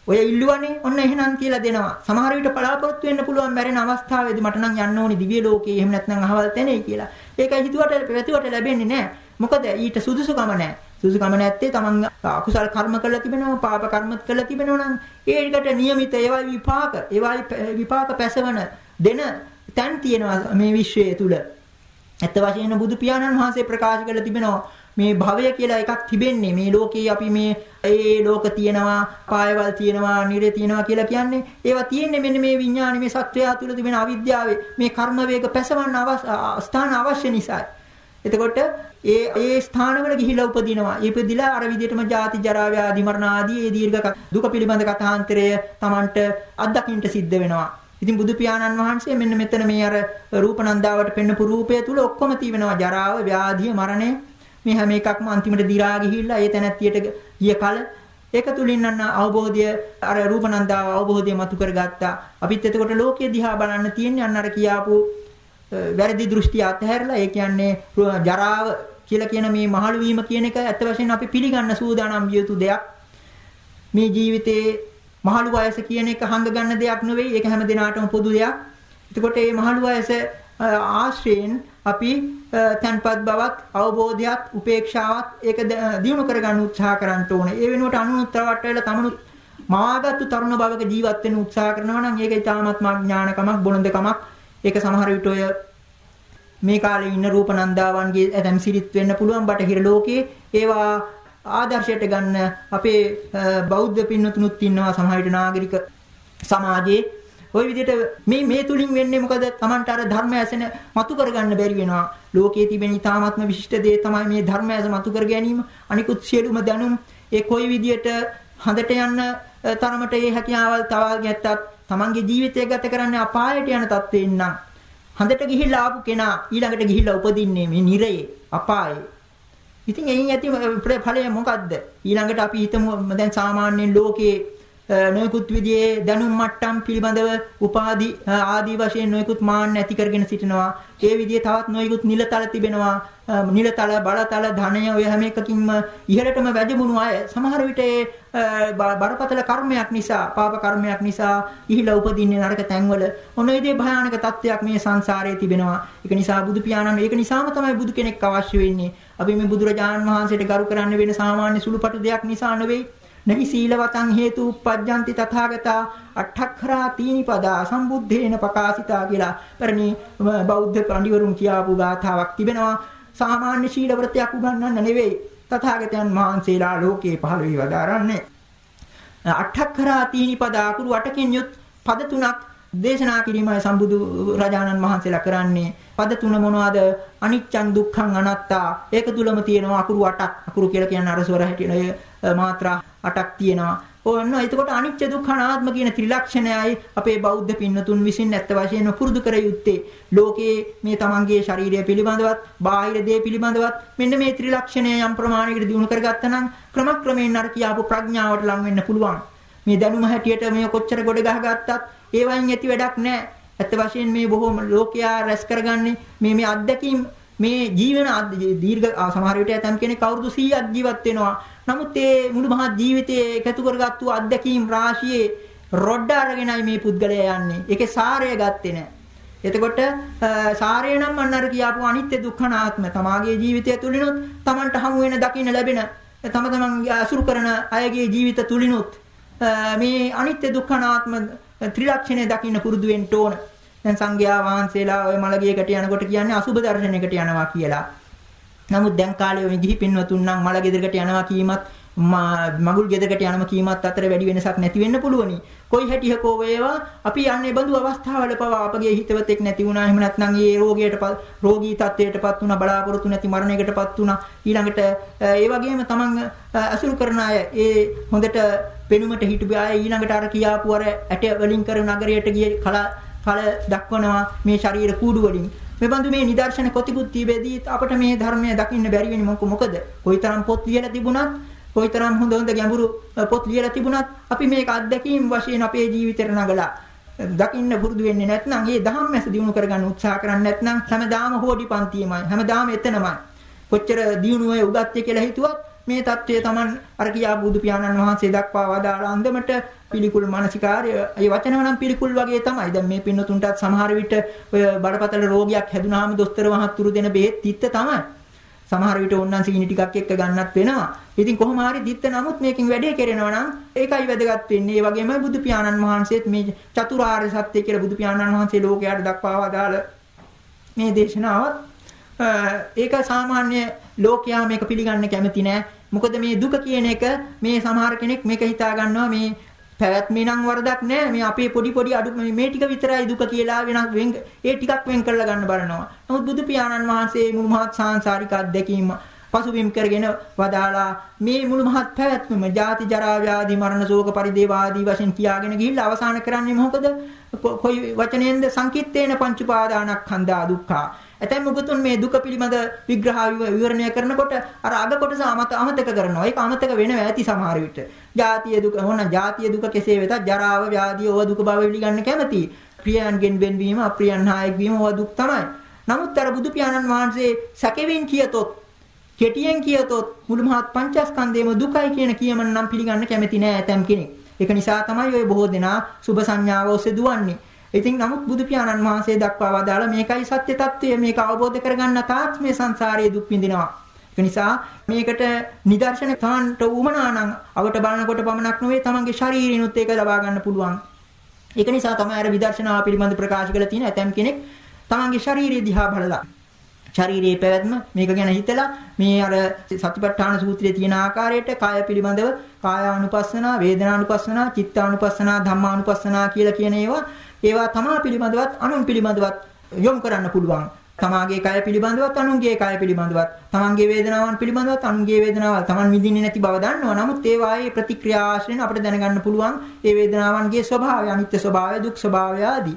ඔය ඉල්ලුවනේ ඔන්න එහෙනම් කියලා දෙනවා. සමහර විට බලාපොරොත්තු වෙන්න පුළුවන් මැරෙන අවස්ථාවේදී මට නම් යන්න ඕනි දිව්‍ය ලෝකේ එහෙම නැත්නම් අහවල් තැනේ කියලා. ඒකයි හිතුවට ප්‍රතිවට ලැබෙන්නේ නැහැ. මොකද ඊට සුදුසුකම නැහැ. සුදුසුකම නැත්තේ තමන් අකුසල් කර්ම කරලා තිබෙනවා, පාප කර්මත් කරලා තිබෙනවා නම් ඒකට નિયમિત ඒවයි විපාක, ඒවයි විපාක පැසවන දෙන තැන් තියෙනවා මේ විශ්වයේ තුල. ඇත්ත වශයෙන්ම බුදු පියාණන් වහන්සේ ප්‍රකාශ කරලා තිබෙනවා මේ භවය කියලා එකක් තිබෙන්නේ මේ ලෝකේ අපි මේ ඒ ලෝක තියෙනවා පායවල් තියෙනවා නිරේ තියෙනවා කියලා කියන්නේ ඒවා තියෙන්නේ මෙන්න මේ විඥානේ මේ සත්වයා තුළ තිබෙන අවිද්‍යාවේ මේ කර්ම වේග පැසවන්න ස්ථාන අවශ්‍ය නිසා එතකොට ඒ ඒ ස්ථානවල ගිහිලා උපදිනවා. ඉපදිලා අර විදිහටම ජාති ජරා ව්‍යාධි මරණ ආදී ඒ දීර්ඝ දුක පිළිබඳ කථාන්තරය Tamanට අත්දකින්න සිද්ධ වෙනවා. ඉතින් බුදු පියාණන් වහන්සේ මෙන්න මෙතන මේ අර රූපනන්දාවට පෙන්වපු රූපය තුල ඔක්කොම තියෙනවා ජරාව, ව්‍යාධිය, මරණය. මේ හැම එකක්ම අන්තිමට දි รา ගිහිල්ලා ඒ තැනැත්තියට ගිය කල ඒක තුලින් අන්න අවබෝධය අර රූපනන්දාව අවබෝධය මතු කරගත්තා. අපිත් එතකොට ලෝකයේ දිහා බලන්න තියෙන්නේ අන්න අර කියාපු වැරදි දෘෂ්ටි අත්හැරලා ඒ කියන්නේ ජරාව කියලා කියන මේ මහලු වීම කියන එක ඇත්ත වශයෙන්ම අපි පිළිගන්න සූදානම් විය යුතු දෙයක්. මේ ජීවිතේ මහලු වයස කියන එක හංග ගන්න දෙයක් නෙවෙයි. ඒක හැම දිනාටම පොදු දෙයක්. එතකොට මේ මහලු වයස ආශ්‍රයෙන් අපි තන්පත් බවක් අවබෝධයක් උපේක්ෂාවක් ඒක දිනු කරගන්න උත්සාහ කරන්න ඕනේ. ඒ වෙනුවට අනුත්තර වටේලා තමනුත් මාගත්තු තරුණ භවක ජීවත් වෙන්න උත්සාහ කරනවා නම් ඒක ඊටාත්ම ඥානකමක් බොළඳකමක්. ඒක සමහර විට ඔය මේ කාලේ ඉන්න රූපනන්දාවන්ගේ ඇතම් සිරිත් වෙන්න පුළුවන් බටහිර ලෝකයේ ඒවා ආදර්ශයට ගන්න අපේ බෞද්ධ පින්නතුනුත් ඉන්නවා සමහර විට නාගරික සමාජයේ ওই විදිහට මේ මේ තුලින් වෙන්නේ මොකද? Tamanට අර ධර්ම ඇසෙන මතු කරගන්න බැරි වෙනවා. ලෝකයේ තිබෙන ඊ타ත්ම විශිෂ්ට දේ තමයි මේ ධර්ම ඇස මතු කර ගැනීම. අනිකුත් සියලුම දැනුම් ඒ කොයි විදිහට හඳට යන්න තරමට ඒ හැකියාවල් තවල් ගැත්තත් Tamanගේ ජීවිතය ගත කරන්න අපායට යන තත්ත්වෙින් නම් හඳට ගිහිල්ලා ආපු කෙනා ඊළඟට ගිහිල්ලා උපදින්නේ මේ නිරයේ අපායේ. ඉතින් එයින් ඇති ඵලය මොකද්ද? ඊළඟට අපි හිතමු දැන් සාමාන්‍යයෙන් ලෝකයේ නොයෙකුත් විදිහේ දැනුම් මට්ටම් පිළිබඳව උපාදි ආදී වශයෙන් නොයෙකුත් මාන්න ඇති කරගෙන සිටිනවා. ඒ විදිහේ තවත් නොයෙකුත් නිලතල තිබෙනවා. නිලතල බලතල ධනය ඔය හැම එකකින්ම ඉහළටම වැඩිමුණු අය සමහර විට ඒ බරපතල කර්මයක් නිසා පාප කර්මයක් නිසා ඉහිලා උපදින්නේ නරක තැන්වල ඔන්න ඒ භයානක තත්ත්වයක් මේ සංසාරයේ තිබෙනවා. ඒක නිසා බුදු පියාණන් ඒක නිසාම තමයි බුදු කෙනෙක් අවශ්‍ය වෙන්නේ. අපි මේ බුදුරජාණන් වහන්සේට ගරු කරන්න වෙන සාමාන්‍ය සුළුපටු දෙයක් නිසා නෙවෙයි. නහි සීලවතං හේතු uppajjanti තථාගතා අට්ඨක්ඛරා තීනිපදා සම්බුද්ධේන පකාසිතා කියලා. පරිණි බෞද්ධ පඬිවරුන් කියාපු ගාථාවක් තිබෙනවා. සාමාන්‍ය ශීල වෘතයක් උගන්වන්න නෙවෙයි. තථාගතයන් වහන්සේලා ලෝකේ පහළ වී වදාරන්නේ අට්ඨකරා තීනි පද අකුරු අටකින් යුත් පද තුනක් දේශනා කිරීමයි සම්බුදු රජාණන් වහන්සේලා කරන්නේ. පද තුන මොනවද? අනිච්චං දුක්ඛං අනාත්තා. ඒක තුලම තියෙනවා අකුරු 8ක් අකුරු කියලා කියන්නේ අර ස්වර හැටියට මාත්‍රා 8ක් තියෙනවා. ඔන්න එතකොට අනිච්ච දුක්ඛ අනාත්ම කියන ත්‍රිලක්ෂණයයි අපේ බෞද්ධ පින්නතුන් විසින් ඇත්ත වශයෙන්ම පුරුදු කර යුත්තේ. ලෝකයේ මේ තමන්ගේ ශරීරය පිළිබඳවත් බාහිර දේ පිළිබඳවත් මෙන්න මේ ත්‍රිලක්ෂණය යම් ප්‍රමාණයකට දිනු කරගත්තා නම් ක්‍රමක්‍රමයෙන් අර කියාපු ප්‍රඥාවට ලං වෙන්න පුළුවන්. මේ දැනුම හැටියට මේ කොච්චර ගොඩ ගහගත්තත් ඒවයින් ඇති වැඩක් නැහැ ඇත්ත වශයෙන් මේ බොහෝ ලෝකයා රැස් කරගන්නේ මේ මේ අත්දැකීම් මේ ජීවන දීර්ඝ සමහර විට ඇතම් කෙනෙක් අවුරුදු 100ක් ජීවත් වෙනවා නමුත් ඒ මුළු මහත් ජීවිතයේ එකතු කරගත්තු අත්දැකීම් රාශියේ රොඩ අරගෙනයි මේ පුද්ගලයා යන්නේ. ඒකේ සාරය ගත්තේ නැහැ. එතකොට සාරය නම් අන්න අර කියාපු අනිත්‍ය දුක්ඛනාත්ම තමාගේ ජීවිතය තුලිනුත් Tamanට හමු වෙන දකින්න ලැබෙන තම තමන්ගේ අසුරු කරන අයගේ ජීවිත තුලිනුත් මේ අනිත්‍ය දුක්ඛනාත්ම ත්‍රිලක්ෂණය දකින්න පුරුදු වෙන්න ඕන. දැන් සංඝයා වහන්සේලා ඔය මළගියකට යනකොට කියන්නේ අසුබ දර්ශනයකට යනවා කියලා. නමුත් දැන් කාලේ ඔය ගිහි පින්වතුන් නම් මල ගෙදරකට යනවා කීමත් මගුල් ගෙදරකට යනම කීමත් අතර වැඩි වෙනසක් නැති වෙන්න පුළුවනි. කොයි හැටියකෝ වේවා අපි යන්නේ බඳු අවස්ථාවල පවා අපගේ හිතවතෙක් නැති වුණා. එහෙම නැත්නම් ඒ රෝගයට රෝගී තත්ත්වයටපත් වුණා, බලාපොරොත්තු නැති මරණයකටපත් වුණා. ඊළඟට ඒ වගේම තමන් අසුරු කරන අය ඒ හොඳට පෙනුමට හිටු අය ඊළඟට අර කියාපු අර ඇට වලින් කර නගරයට ගිය කල කල දක්වනවා මේ ශරීර කූඩු වලින්. මේ බඳු මේ නිදර්ශන කොතිකුත් තිබෙදී අපට මේ ධර්මය දකින්න බැරි වෙන්නේ මොකද? කොයිතරම් පොත් ලියලා තිබුණත්, කොයිතරම් හොඳ හොඳ ගැඹුරු පොත් ලියලා තිබුණත් අපි මේක අත්දැකීම් වශයෙන් අපේ ජීවිතේට නගලා දකින්න පුරුදු වෙන්නේ නැත්නම් ඒ ධම්මැස දිනු කරගන්න උත්සාහ කරන්නේ නැත්නම් හැමදාම හොඩි පන්තියමයි හැමදාම එතනමයි කොච්චර දිනුවේ උගත්ය කියලා හිතුවත් මේ தත්ත්වය Taman අර කියා බුදු පියාණන් වහන්සේ දක්වා වදාළ අන්දමට පිළිකුල් මානසිකාර්ය ඒ වචනම නම් පිළිකුල් වගේ තමයි. දැන් මේ පින්නතුන්ටත් සමහර විට ඔය බඩපතල රෝගයක් හැදුනාම දොස්තර මහත්තුරු දෙන බෙහෙත් තිත්ත තමයි. සමහර විට ඕන්නම් සීනි ටිකක් එක්ක ගන්නත් වෙනවා. ඉතින් කොහොම හරි දිත්ත නමුත් මේකෙන් වැඩේ කෙරෙනවා නම් ඒකයි වැදගත් වෙන්නේ. ඒ වගේම බුදු පියාණන් වහන්සේත් මේ චතුරාර්ය සත්‍ය කියලා බුදු පියාණන් වහන්සේ ලෝකයට දක්වා වදාළ මේ දේශනාවත් ඒක සාමාන්‍ය ලෝකයා මේක පිළිගන්න කැමති නෑ. මොකද මේ දුක කියන එක මේ සමහර කෙනෙක් මේක හිතා ගන්නවා මේ පැවැත්මේ නම් වරදක් නෑ මේ අපේ පොඩි පොඩි අඩු මේ ටික විතරයි දුක කියලා වෙනස් වෙන් ඒ ටිකක් වෙන් කරලා ගන්න බලනවා. නමුත් බුදු පියාණන් වහන්සේ මුළු මහත් සාංශාරික අත්දැකීම පසුබිම් කරගෙන වදාලා මේ මුළු මහත් පැවැත්මම ජාති ජරා ව්‍යාධි මරණ ශෝක පරිදේව ආදී වශයෙන් කියාගෙන ගිහිල්ලා අවසන් කරන්නේ මොකද? කොයි වචනයෙන්ද සංකිට්ඨේන පංච උපාදානස්කන්ධා දුක්ඛා ඇතැම් මුගතුන් මේ දුක පිළිබඳ විග්‍රහ විවරණය කරනකොට අර අග කොටස අමතක කරනවා. ඒක අමතක වෙනවා ඇති සමහර විට. ජාතිය දුක හොන ජාතිය දුක කෙසේ වෙතත් ජරාව ව්‍යාධිය ඕව දුක බව පිළිගන්න කැමති. ප්‍රියයන්ගෙන් වෙන්වීම අප්‍රියයන් හායෙක් වීම ඕව දුක් තමයි. නමුත් අර බුදු පියාණන් වහන්සේ සැකෙවින් කියතොත් කෙටියෙන් කියතොත් මුළු මහත් පංචස්කන්ධයම දුකයි කියන කියමන නම් පිළිගන්න කැමති නෑ ඇතම් කෙනෙක්. ඒක නිසා තමයි ඔය බොහෝ දෙනා සුභ සංඥාව ඔස්සේ දුවන්නේ. ඉතින් නමුත් බුදු පියාණන් වහන්සේ දක්වා වදාළ මේකයි සත්‍ය తත්වය මේක අවබෝධ කරගන්න තාක් මේ සංසාරයේ දුක් විඳිනවා. ඒ නිසා මේකට නිදර්ශන තවන්ට උමනා නම් අවට බලනකොට පමණක් නෙවෙයි තමන්ගේ ශරීරිනුත් ඒක ලබා ගන්න පුළුවන්. ඒක නිසා තමයි අර විදර්ශනාව පිළිබඳ ප්‍රකාශ කරලා තියෙන ඇතම් කෙනෙක් තමන්ගේ ශාරීරිය දිහා බලලා ශාරීරියේ පැවැත්ම මේක ගැන හිතලා මේ අර සතිපට්ඨාන සූත්‍රයේ තියෙන ආකාරයට කාය පිළිබඳව කායානුපස්සනා, වේදනානුපස්සනා, චිත්තානුපස්සනා, ධම්මානුපස්සනා කියලා කියන ඒවා ඒවා තමා පිළිබඳවත් අනුන් පිළිබඳවත් යොමු කරන්න පුළුවන්. තමාගේ කය පිළිබඳවත් අනුන්ගේ කය පිළිබඳවත් තමන්ගේ වේදනාවන් පිළිබඳවත් අනුන්ගේ වේදනාවල් තමන් විඳින්නේ නැති බව දන්නවා. නමුත් ඒ වායේ ප්‍රතික්‍රියා ආශ්‍රයෙන් අපිට දැනගන්න පුළුවන් ඒ වේදනාවන්ගේ ස්වභාවය, අනිත්‍ය ස්වභාවය, දුක් ස්වභාවය ආදී.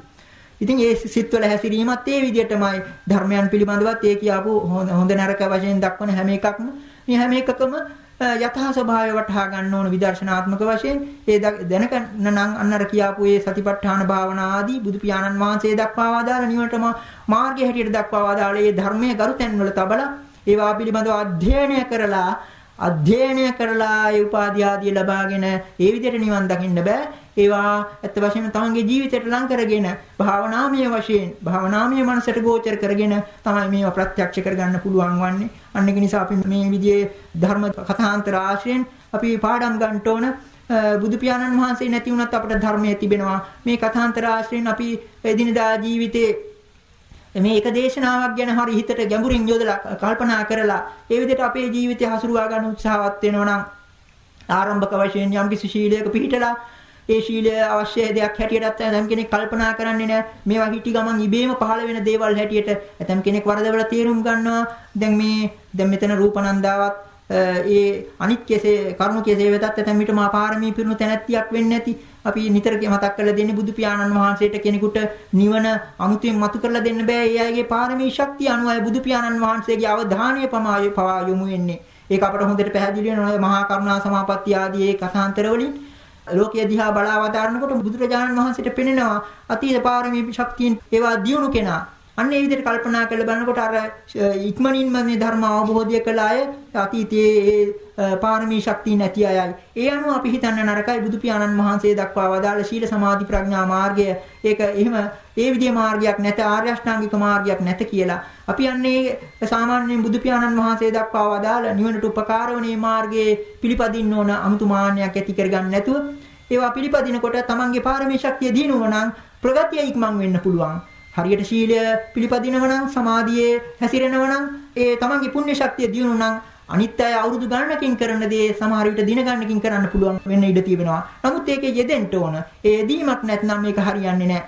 ඉතින් ඒ සිත්වල හැසිරීමත් ඒ විදිහටමයි ධර්මයන් පිළිබඳවත් ඒ කියපු හොඳ නරක වශයෙන් දක්වන හැම එකක්ම මේ හැම එකකම යථා ස්වභාවය වටහා ගන්න ඕන විදර්ශනාත්මක වශයෙන් ඒ දැනගන්න නම් අන්නර කියාපු ඒ සතිපට්ඨාන භාවනා ආදී බුදු පියාණන් වහන්සේ දක්වා වදාළ නිවනටම මාර්ගය හැටියට දක්වා වදාළ ඒ ධර්මයේ ගරුතැන් වල තබලා ඒවා පිළිබඳව අධ්‍යයනය කරලා අධ්‍යයනය කරලා ඒ උපාධිය ආදී ලබාගෙන ඒ විදිහට නිවන් දකින්න බෑ. ඒවා ඇත්ත වශයෙන්ම තමන්ගේ ජීවිතයට ලං කරගෙන භාවනාමය වශයෙන් භාවනාමය මනසට ගෝචර කරගෙන තමයි මේවා ප්‍රත්‍යක්ෂ කරගන්න පුළුවන් වන්නේ. අන්න ඒක නිසා අපි මේ විදිහේ ධර්ම කථාන්තර ආශ්‍රයෙන් අපි පාඩම් ගන්න ඕන. බුදු පියාණන් වහන්සේ නැති වුණත් අපට ධර්මයේ තිබෙනවා. මේ කථාන්තර ආශ්‍රයෙන් අපි එදිනදා ජීවිතේ මේ එක දේශනාවක් ගැන හරි හිතට ගැඹුරින් යොදලා කල්පනා කරලා ඒ විදිහට අපේ ජීවිතය හසුරුවා ගන්න උත්සාහවත් වෙනවා නම් ආරම්භක වශයෙන් යම්කිසි ශීලයක පිළිහිටලා ඒ ශීලය අවශ්‍ය දෙයක් හැටියටත් ඇතම් කෙනෙක් කල්පනා කරන්නේ නැහැ. මේවා හිටි ගමන් ඉබේම පහළ වෙන දේවල් හැටියට ඇතම් කෙනෙක් වරදවල තේරුම් ගන්නවා. දැන් මේ දැන් මෙතන රූපනන්දාවත් ඒ අනිත් කෙසේ කරුණු කෙසේ වෙතත් ඇතම් විට මා පාරමී පිරුණු තැනැත්තියක් වෙන්නේ නැති. අපි නිතර මතක් කරලා දෙන්නේ බුදු පියාණන් වහන්සේට කෙනෙකුට නිවන අමුතුවෙන් මතු කරලා දෙන්න බෑ. ඒ අයගේ පාරමී ශක්තිය අනුවයි බුදු පියාණන් වහන්සේගේ අවධානය පවා යොමු වෙන්නේ. ඒක අපට හොඳට පැහැදිලි වෙනවා මහා කරුණා සමාපatti ආදී ඒ කථාන්තර වලින්. ලෝකයේ දිහා බලා වදාරනකොට බුදුරජාණන් වහන්සේට පෙනෙනවා අතීත පාරමී ශක්තියෙන් ඒවා දියුණු කෙනා. අන්න ඒ විදිහට කල්පනා කරලා බලනකොට අර ඉක්මනින්ම මේ ධර්ම අවබෝධය කළ අය අතීතයේ පාරමී ශක්තිය නැති අයයි. ඒ අනුව අපි හිතන්න නරකයි බුදු පියාණන් වහන්සේ දක්වා වදාළ ශීල සමාධි ප්‍රඥා මාර්ගය ඒක එහෙම ඒ විදිහේ මාර්ගයක් නැත ආර්ය අෂ්ටාංගික මාර්ගයක් නැත කියලා. අපි යන්නේ සාමාන්‍යයෙන් බුදු පියාණන් වහන්සේ දක්වා වදාළ නිවනට උපකාර වන මේ මාර්ගයේ පිළිපදින්න ඕන අමුතු මාන්නයක් ඇති කරගන්න නැතුව ඒවා පිළිපදිනකොට තමන්ගේ පාරමී ශක්තිය දිනුව නම් ප්‍රගතිය ඉක්මන් වෙන්න පුළුවන්. හරියට ශීලය පිළිපදිනව නම් සමාධියේ හැසිරෙනව නම් ඒ තමන්ගේ පුණ්‍ය ශක්තිය දිනු නම් අනිත් අය අවුරුදු ගණනකින් කරන දේ සමහර විට දින ගණනකින් කරන්න පුළුවන් වෙන්න ඉඩ තියෙනවා. නමුත් ඒකේ යෙදෙන්න ඕන. ඒ යෙදීමක් නැත්නම් මේක හරියන්නේ නැහැ.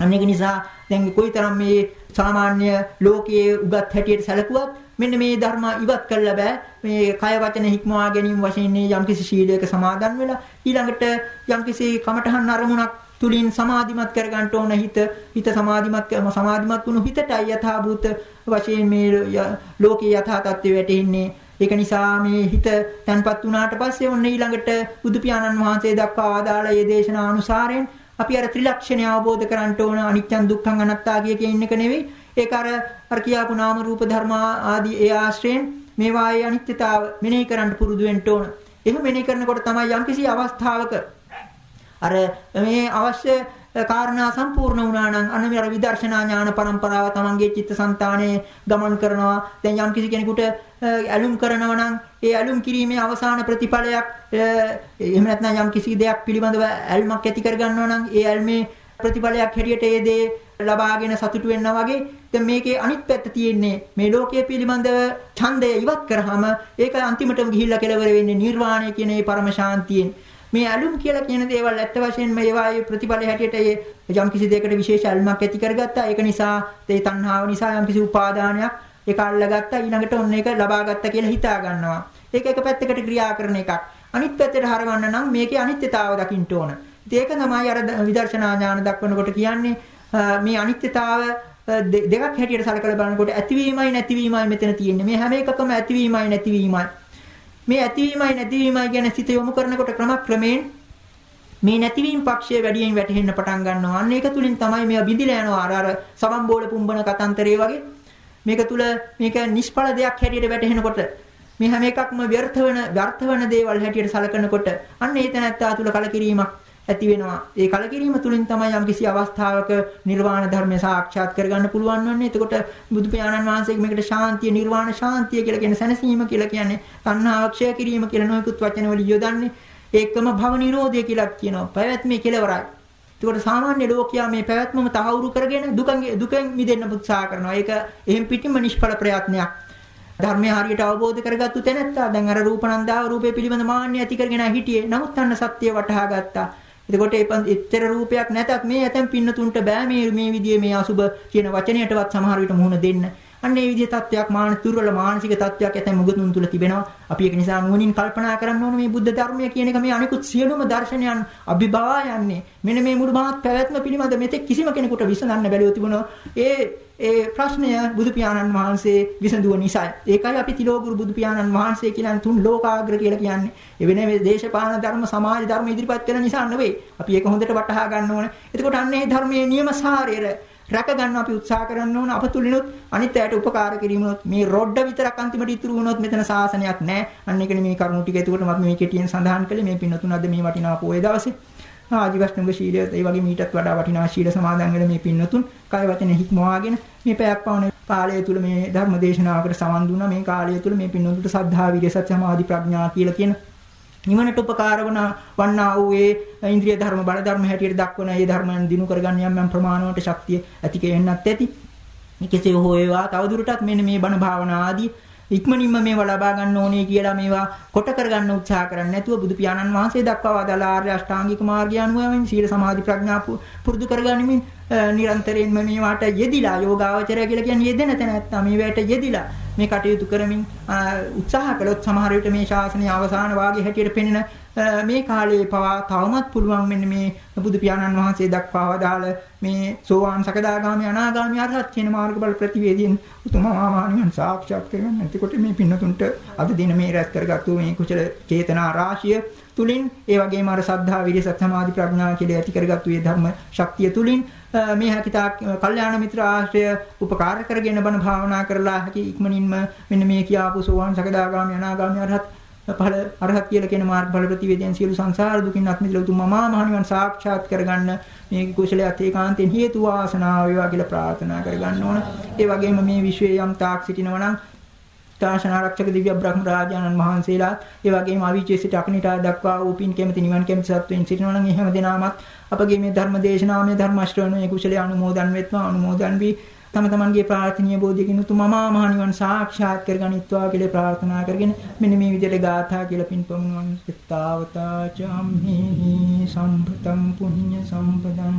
අනේක නිසා දැන් කොයිතරම් මේ සාමාන්‍ය ලෝකයේ උගත් හැටියට සැලකුවත් මෙන්න මේ ධර්ම ඉවත් කළා බෑ මේ කය වචන හික්මවා ගැනීම වශයෙන් යම්කිසි ශීලයක සමාදන් වෙලා ඊළඟට යම්කිසි කමඨහන් අරමුණක් තුලින් සමාධිමත් කරගන්න ඕන හිත. හිත සමාධිමත් සමාධිමත් වුණු හිතටයි යථාභූත වශයෙන් මේ ලෝකේ යථා තත්ත්වය වැටෙන්නේ. ඒක නිසා මේ හිත තන්පත් වුණාට පස්සේ ඔන්න ඊළඟට බුදු පියාණන් වහන්සේ දක්වා ආදාළ මේ දේශනා අනුසාරයෙන් අපි අර ත්‍රිලක්ෂණය අවබෝධ කරගන්න ඕන අනිත්‍යං දුක්ඛං අනාත්තා කියන එක නෙවෙයි. ඒක අර අර කියාපු නාම රූප ධර්ම ආදී ඒ ආශ්‍රයෙන් මේවායේ අනිත්‍යතාව මෙනෙහි කරන්න පුරුදු වෙන්න ඕන. එහෙම මෙනෙහි කරනකොට තමයි යම්කිසි අවස්ථාවක අර මේ අවශ්‍ය කාරණා සම්පූර්ණ වුණා නම් අන්න අර විදර්ශනා ඥාන પરම්පරාව තමන්ගේ චිත්තසංතානයේ ගමන් කරනවා. දැන් යම් කිසි කෙනෙකුට ඇලුම් කරනවා නම් ඒ ඇලුම් කිරීමේ අවසාන ප්‍රතිඵලයක් එහෙම නැත්නම් යම් කිසි දෙයක් පිළිබඳව ඇල්මක් ඇති කරගන්නවා නම් ඒ ඇල්මේ ප්‍රතිඵලයක් හැටියට ඒ දේ ලබාගෙන සතුටු වෙනවා වගේ දැන් මේකේ අනිත් පැත්ත තියෙන්නේ මේ ලෝකයේ පිළිබඳව ඡන්දය ඉවත් කරාම ඒක අන්තිමටම ගිහිල්ලා කෙලවර වෙන්නේ නිර්වාණය කියන ඒ පරම ශාන්තියෙන්. මේ ඇලුම් කියලා කියන දේවල් ඇත්ත වශයෙන්ම ඒවායේ ප්‍රතිඵල හැටියට ඒ යම් කිසි දෙයකට විශේෂ ඇල්මක් ඇති කරගත්තා. ඒක නිසා ඒ තණ්හාව නිසා යම් කිසි උපාදානයක් ඒක අල්ලගත්තා. ඊළඟට ඔන්න ඒක ලබාගත්තා කියලා හිතා ගන්නවා. ඒක එක පැත්තකට ක්‍රියා කරන එකක්. අනිත් පැත්තට හරවන්න නම් මේකේ අනිත්‍යතාව දකින්න ඕන. ඒක තමයි අර විදර්ශනා ඥාන දක්වනකොට කියන්නේ මේ අනිත්‍යතාව දෙකක් හැටියට සලකලා බලනකොට ඇතිවීමයි නැතිවීමයි මෙතන තියෙන්නේ. මේ හැම එකකම ඇතිවීමයි නැතිවීමයි. මේ ඇතිවීමයි නැතිවීමයි ගැන සිත යොමු කරනකොට ක්‍රමක්‍රමයෙන් මේ නැතිවීම පක්ෂය වැඩියෙන් වැටහෙන්න පටන් ගන්නවා. අන්න ඒක තුලින් තමයි මේවා බිඳිලා යනවා. අර අර සමම් බෝල පුම්බන කතන්තරේ වගේ. මේක තුල මේක නිෂ්ඵල දෙයක් හැටියට වැටහෙනකොට මේ හැම එකක්ම ව්‍යර්ථ වෙන ව්‍යර්ථ වෙන දේවල් හැටියට සලකනකොට අන්න ඒ තැනත්තා තුල කලකිරීමක් ඇති වෙනවා. ඒ කලකිරීම තුලින් තමයි යම්කිසි අවස්ථාවක නිර්වාණ ධර්මය සාක්ෂාත් කරගන්න පුළුවන් වන්නේ. එතකොට බුදු පියාණන් වහන්සේගේ මේකට ශාන්තිය, නිර්වාණ ශාන්තිය කියලා කියන සැනසීම කියලා කියන්නේ තණ්හාව ක්ෂය කිරීම කියලා නොයෙකුත් වචන වලින් යොදන්නේ. ඒකම භව නිරෝධය කියලා කියනවා. පැවැත්මේ කෙලවරයි. එතකොට සාමාන්‍ය ලෝකයා මේ පැවැත්මම තහවුරු කරගෙන දුකෙන් දුකෙන් මිදෙන්න උත්සාහ කරනවා. ඒක එහෙම් පිටින්ම නිෂ්ඵල ප්‍රයත්නයක්. ධර්මය හරියට අවබෝධ කරගත්තු තැනැත්තා දැන් අර රූපනන්දාව රූපේ පිළිබඳ මාන්නය ඇති කරගෙන හිටියේ. නමුත් අන්න සත්‍ය වටහා ගත්තා. එතකොට එච්චර රූපයක් නැතත් මේ ඇතම් පින්නතුන්ට බෑ මේ මේ විදිහේ මේ අසුබ කියන වචනයටවත් සමහර විට මුහුණ දෙන්න. අන්න ඒ විදිහේ තත්වයක් මානසික දුර්වල මානසික තත්වයක් ඇතැම් මුගතුන් තුල තිබෙනවා. අපි ඒක නිසා නුවණින් කල්පනා කරන්න ඕනේ මේ බුද්ධ ධර්මය කියන එක මේ අනිකුත් සියලුම දර්ශනයන් අභිභවා යන්නේ. මෙන්න මේ මුළු මහත් පැවැත්ම පිළිබඳ මෙතෙක් කිසිම කෙනෙකුට විසඳන්න බැරිව තිබුණා. ඒ ඒ ප්‍රශ්නය බුදු පියාණන් වහන්සේ විසඳුව නිසායි. ඒකයි අපි තිලෝගුරු බුදු පියාණන් වහන්සේ කියන තුන් ලෝකාග්‍ර කියලා කියන්නේ. ඒ වෙන මේ දේශපාලන ධර්ම සමාජ ධර්ම ඉදිරිපත් කරන නිසා නෙවෙයි. අපි ඒක හොඳට වටහා ගන්න ඕනේ. එතකොට අන්න ඒ ධර්මයේ නියම සාරය රැක ගන්න අපි උත්සාහ කරන්න ඕන අප තුලිනුත් අනිත් අයට උපකාර කිරීමනොත් මේ රොඩ්ඩ විතරක් අන්තිමට ඉතුරු වුණොත් මෙතන සාසනයක් නැහැ. අන්න ඒකනේ මේ කරුණු ටික එතකොට මම මේ කෙටියෙන් සඳහන් කළේ මේ පින්නතුන් අද මේ වටිනා පොයේ දවසේ. ආජීවශ්නංග ශීලය ඒ වගේ මීටත් වඩා වටිනා ශීල සමාදන් වෙන මේ පින්නතුන් කය වචනේ හික්මවාගෙන මේ පැයක් පවන කාලය තුල මේ ධර්ම දේශනාවකට සමන් දුන්නා මේ කාලය තුල මේ පින්නතුන්ට සද්ධා විරිය සත්‍ය සමාධි ප්‍රඥා කියලා කියන නිවනට උපකාර වන වන්නා වූ ඒ ඉන්ද්‍රිය ධර්ම බල ධර්ම හැටියට දක්වන ඒ ධර්මයන් දිනු කරගන්න යම් යම් ප්‍රමාණවට ශක්තිය ඇති කෙන්නත් ඇති. කෙසේ හෝ ඒවා තවදුරටත් මෙන්න මේ බණ භාවනා ආදී ඉක්මනින්ම මේවා ලබා ගන්න ඕනේ කියලා මේවා කොට කරගන්න උත්සාහ කරන්නේ නැතුව බුදු පියාණන් වහන්සේ දක්වා වදාළ ආර්ය අෂ්ටාංගික මාර්ගය අනුවම සීල සමාධි ප්‍රඥා පුරුදු කරගනිමින් නිරන්තරයෙන්ම මේවට යෙදිලා යෝගාවචරය කියලා කියන්නේ යෙදෙන තැන නැත්තම් මේවට යෙදිලා මේ කටයුතු කරමින් උත්සාහ කළොත් සමහර විට මේ ශාසනය අවසාන වාගේ හැටියට පෙනෙන මේ කාලේ පවා තවමත් පුළුවන් මෙන්න මේ බුදු පියාණන් වහන්සේ දක්වා වදාළ මේ සෝවාන් සකදාගාමි අනාගාමි අරහත් කියන මාර්ගඵල ප්‍රතිවේදීන් උතුම් ආමානියන් සාක්ෂාත් කරගන්න. එතකොට මේ පින්නතුන්ට අද දින මේ රැස් කරගත්තු මේ කුසල චේතනා රාශිය තුලින් ඒ වගේම අර සද්ධා විරිය සත්‍යමාදි ප්‍රඥා කියලා ඇති කරගත්තු මේ ධර්ම ශක්තිය තුලින් මේ හැකිතා කල්යාණ මිත්‍ර ආශ්‍රය උපකාර කරගෙන බණ භාවනා කරලා හැකි ඉක්මනින්ම මෙන්න මේ කියාපු සෝවාන් සකදාගාමි අනාගාමි අරහත් ඵල අරහත් කියලා කියන මාර්ගඵල ප්‍රතිවේදයන් සියලු සංසාර දුකින් අත් මිදලා උතුම් මහා මහණිවන් සාක්ෂාත් කරගන්න මේ කුසලයට ඒකාන්තයෙන් හේතු වාසනාව වේවා කියලා ප්‍රාර්ථනා කරගන්න ඕන. ඒ වගේම මේ විශ්වයේ යම් තාක් සිටිනවා නම් තාශනාරක්ෂක දිව්‍ය බ්‍රහ්ම රාජානන් වහන්සේලා ඒ වගේම අවීචේ සිට අකනිටා දක්වා උපින් කැමති නිවන් කැමති සත්වෙන් සිටිනවා නම් එහෙම දෙනාමත් අපගේ මේ ධර්ම දේශනාව මේ ධර්ම ශ්‍රවණයේ කුසලයේ අනුමෝදන් වෙත්වා අනුමෝදන් වී තම තමන්ගේ ප්‍රාර්ථනීය බෝධියකින් උතුම් මමා මහ නිවන් සාක්ෂාත් කරගනිත්වා කියලා ප්‍රාර්ථනා කරගෙන මෙන්න මේ විදිහට ගාථා කියලා පින්පමුණුවන් සිතාවතා චම්හි සම්පතං පුඤ්ඤ සම්පදං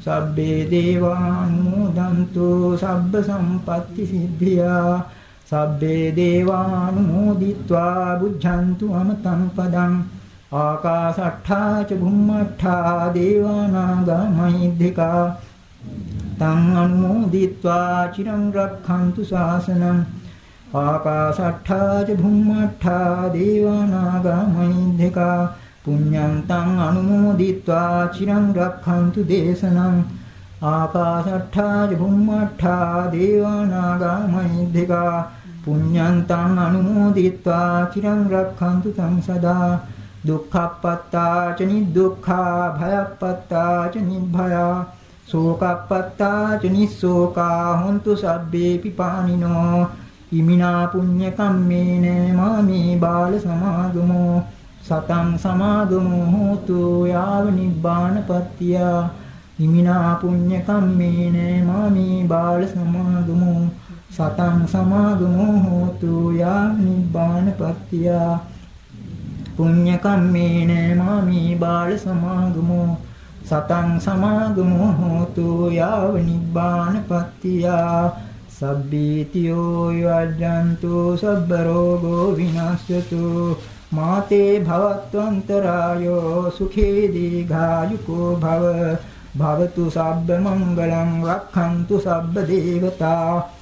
සබ්බේ දේවානුමෝදන්තු සබ්බ සම්පatti සිද්ධියා සබ්බේ දේවානුමෝදිත්වා බුද්ධන්තු අමතං පදං ආකාසට්ඨා ච භුම්මට්ඨා දේවානාගා මහිද්దికා තං අනුමෝදිත්වා චිරං රක්ඛන්තු ශාසනං ආකාසට්ඨා ච භුම්මට්ඨා දේවානාගා මහිද්దికා පුඤ්ඤං තං අනුමෝදිත්වා චිරං රක්ඛන්තු දේශනං ආකාශට්ඨා ච බුම්මට්ඨා දේවානාගා මහිද්దికා පුඤ්ඤං තං අනුමෝදිත්වා චිරං රක්ඛන්තු තං සදා. දුක්ඛප්පත්තා ච නිදුක්ඛා භයප්පත්තා ච නිභයා සෝකප්පත්තා ච නිස්සෝකා හොන්තු සබ්බේ පිපානිනෝ. ඉමිනා පුඤ්ඤ කම්මේන මාමේ බාල සමාගමෝ. සතං සමාගමෝ හෝතු යාව නිබ්බානපත්තිය ඉමිනා පුඤ්ඤ කම්මේන මාමේ බාල සමාගමෝ. සතං සමාගමෝ හෝතු යාව නිබ්බානපත්තිය පුඤ්ඤ කම්මේන මාමේ බාල සමාගමෝ. සතං සමාගමෝ හෝතු යාව නිබ්බානපත්තියා සබ්බීතියෝ යජ්ජන්තු සබ්බ රෝගෝ විනාශයතු මාතේ භවත්වන්තරායෝ සුඛේ දීඝායුකෝ භව. භවතු සබ්බ මංගලං රක්ඛන්තු සබ්බ දේවතා.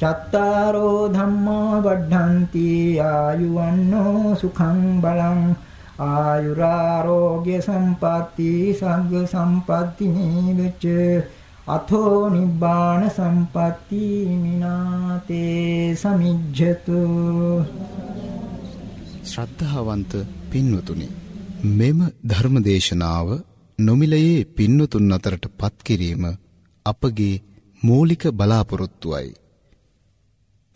චත්තාරෝ ධම්මා වඩ්ඩಂತಿ ආයුවන්නෝ සුඛං බලං ආයුරාරෝග්‍ය සම්පatti සග්ග සම්පatti නීවච අතෝ නිබ්බාන සම්පatti මිනාතේ සමිජ්ජතු ශ්‍රද්ධාවන්ත පින්වතුනි මෙම ධර්මදේශනාව නොමිලයේ පින්වතුන් අතරට පත් කිරීම අපගේ මූලික බලාපොරොත්තුවයි.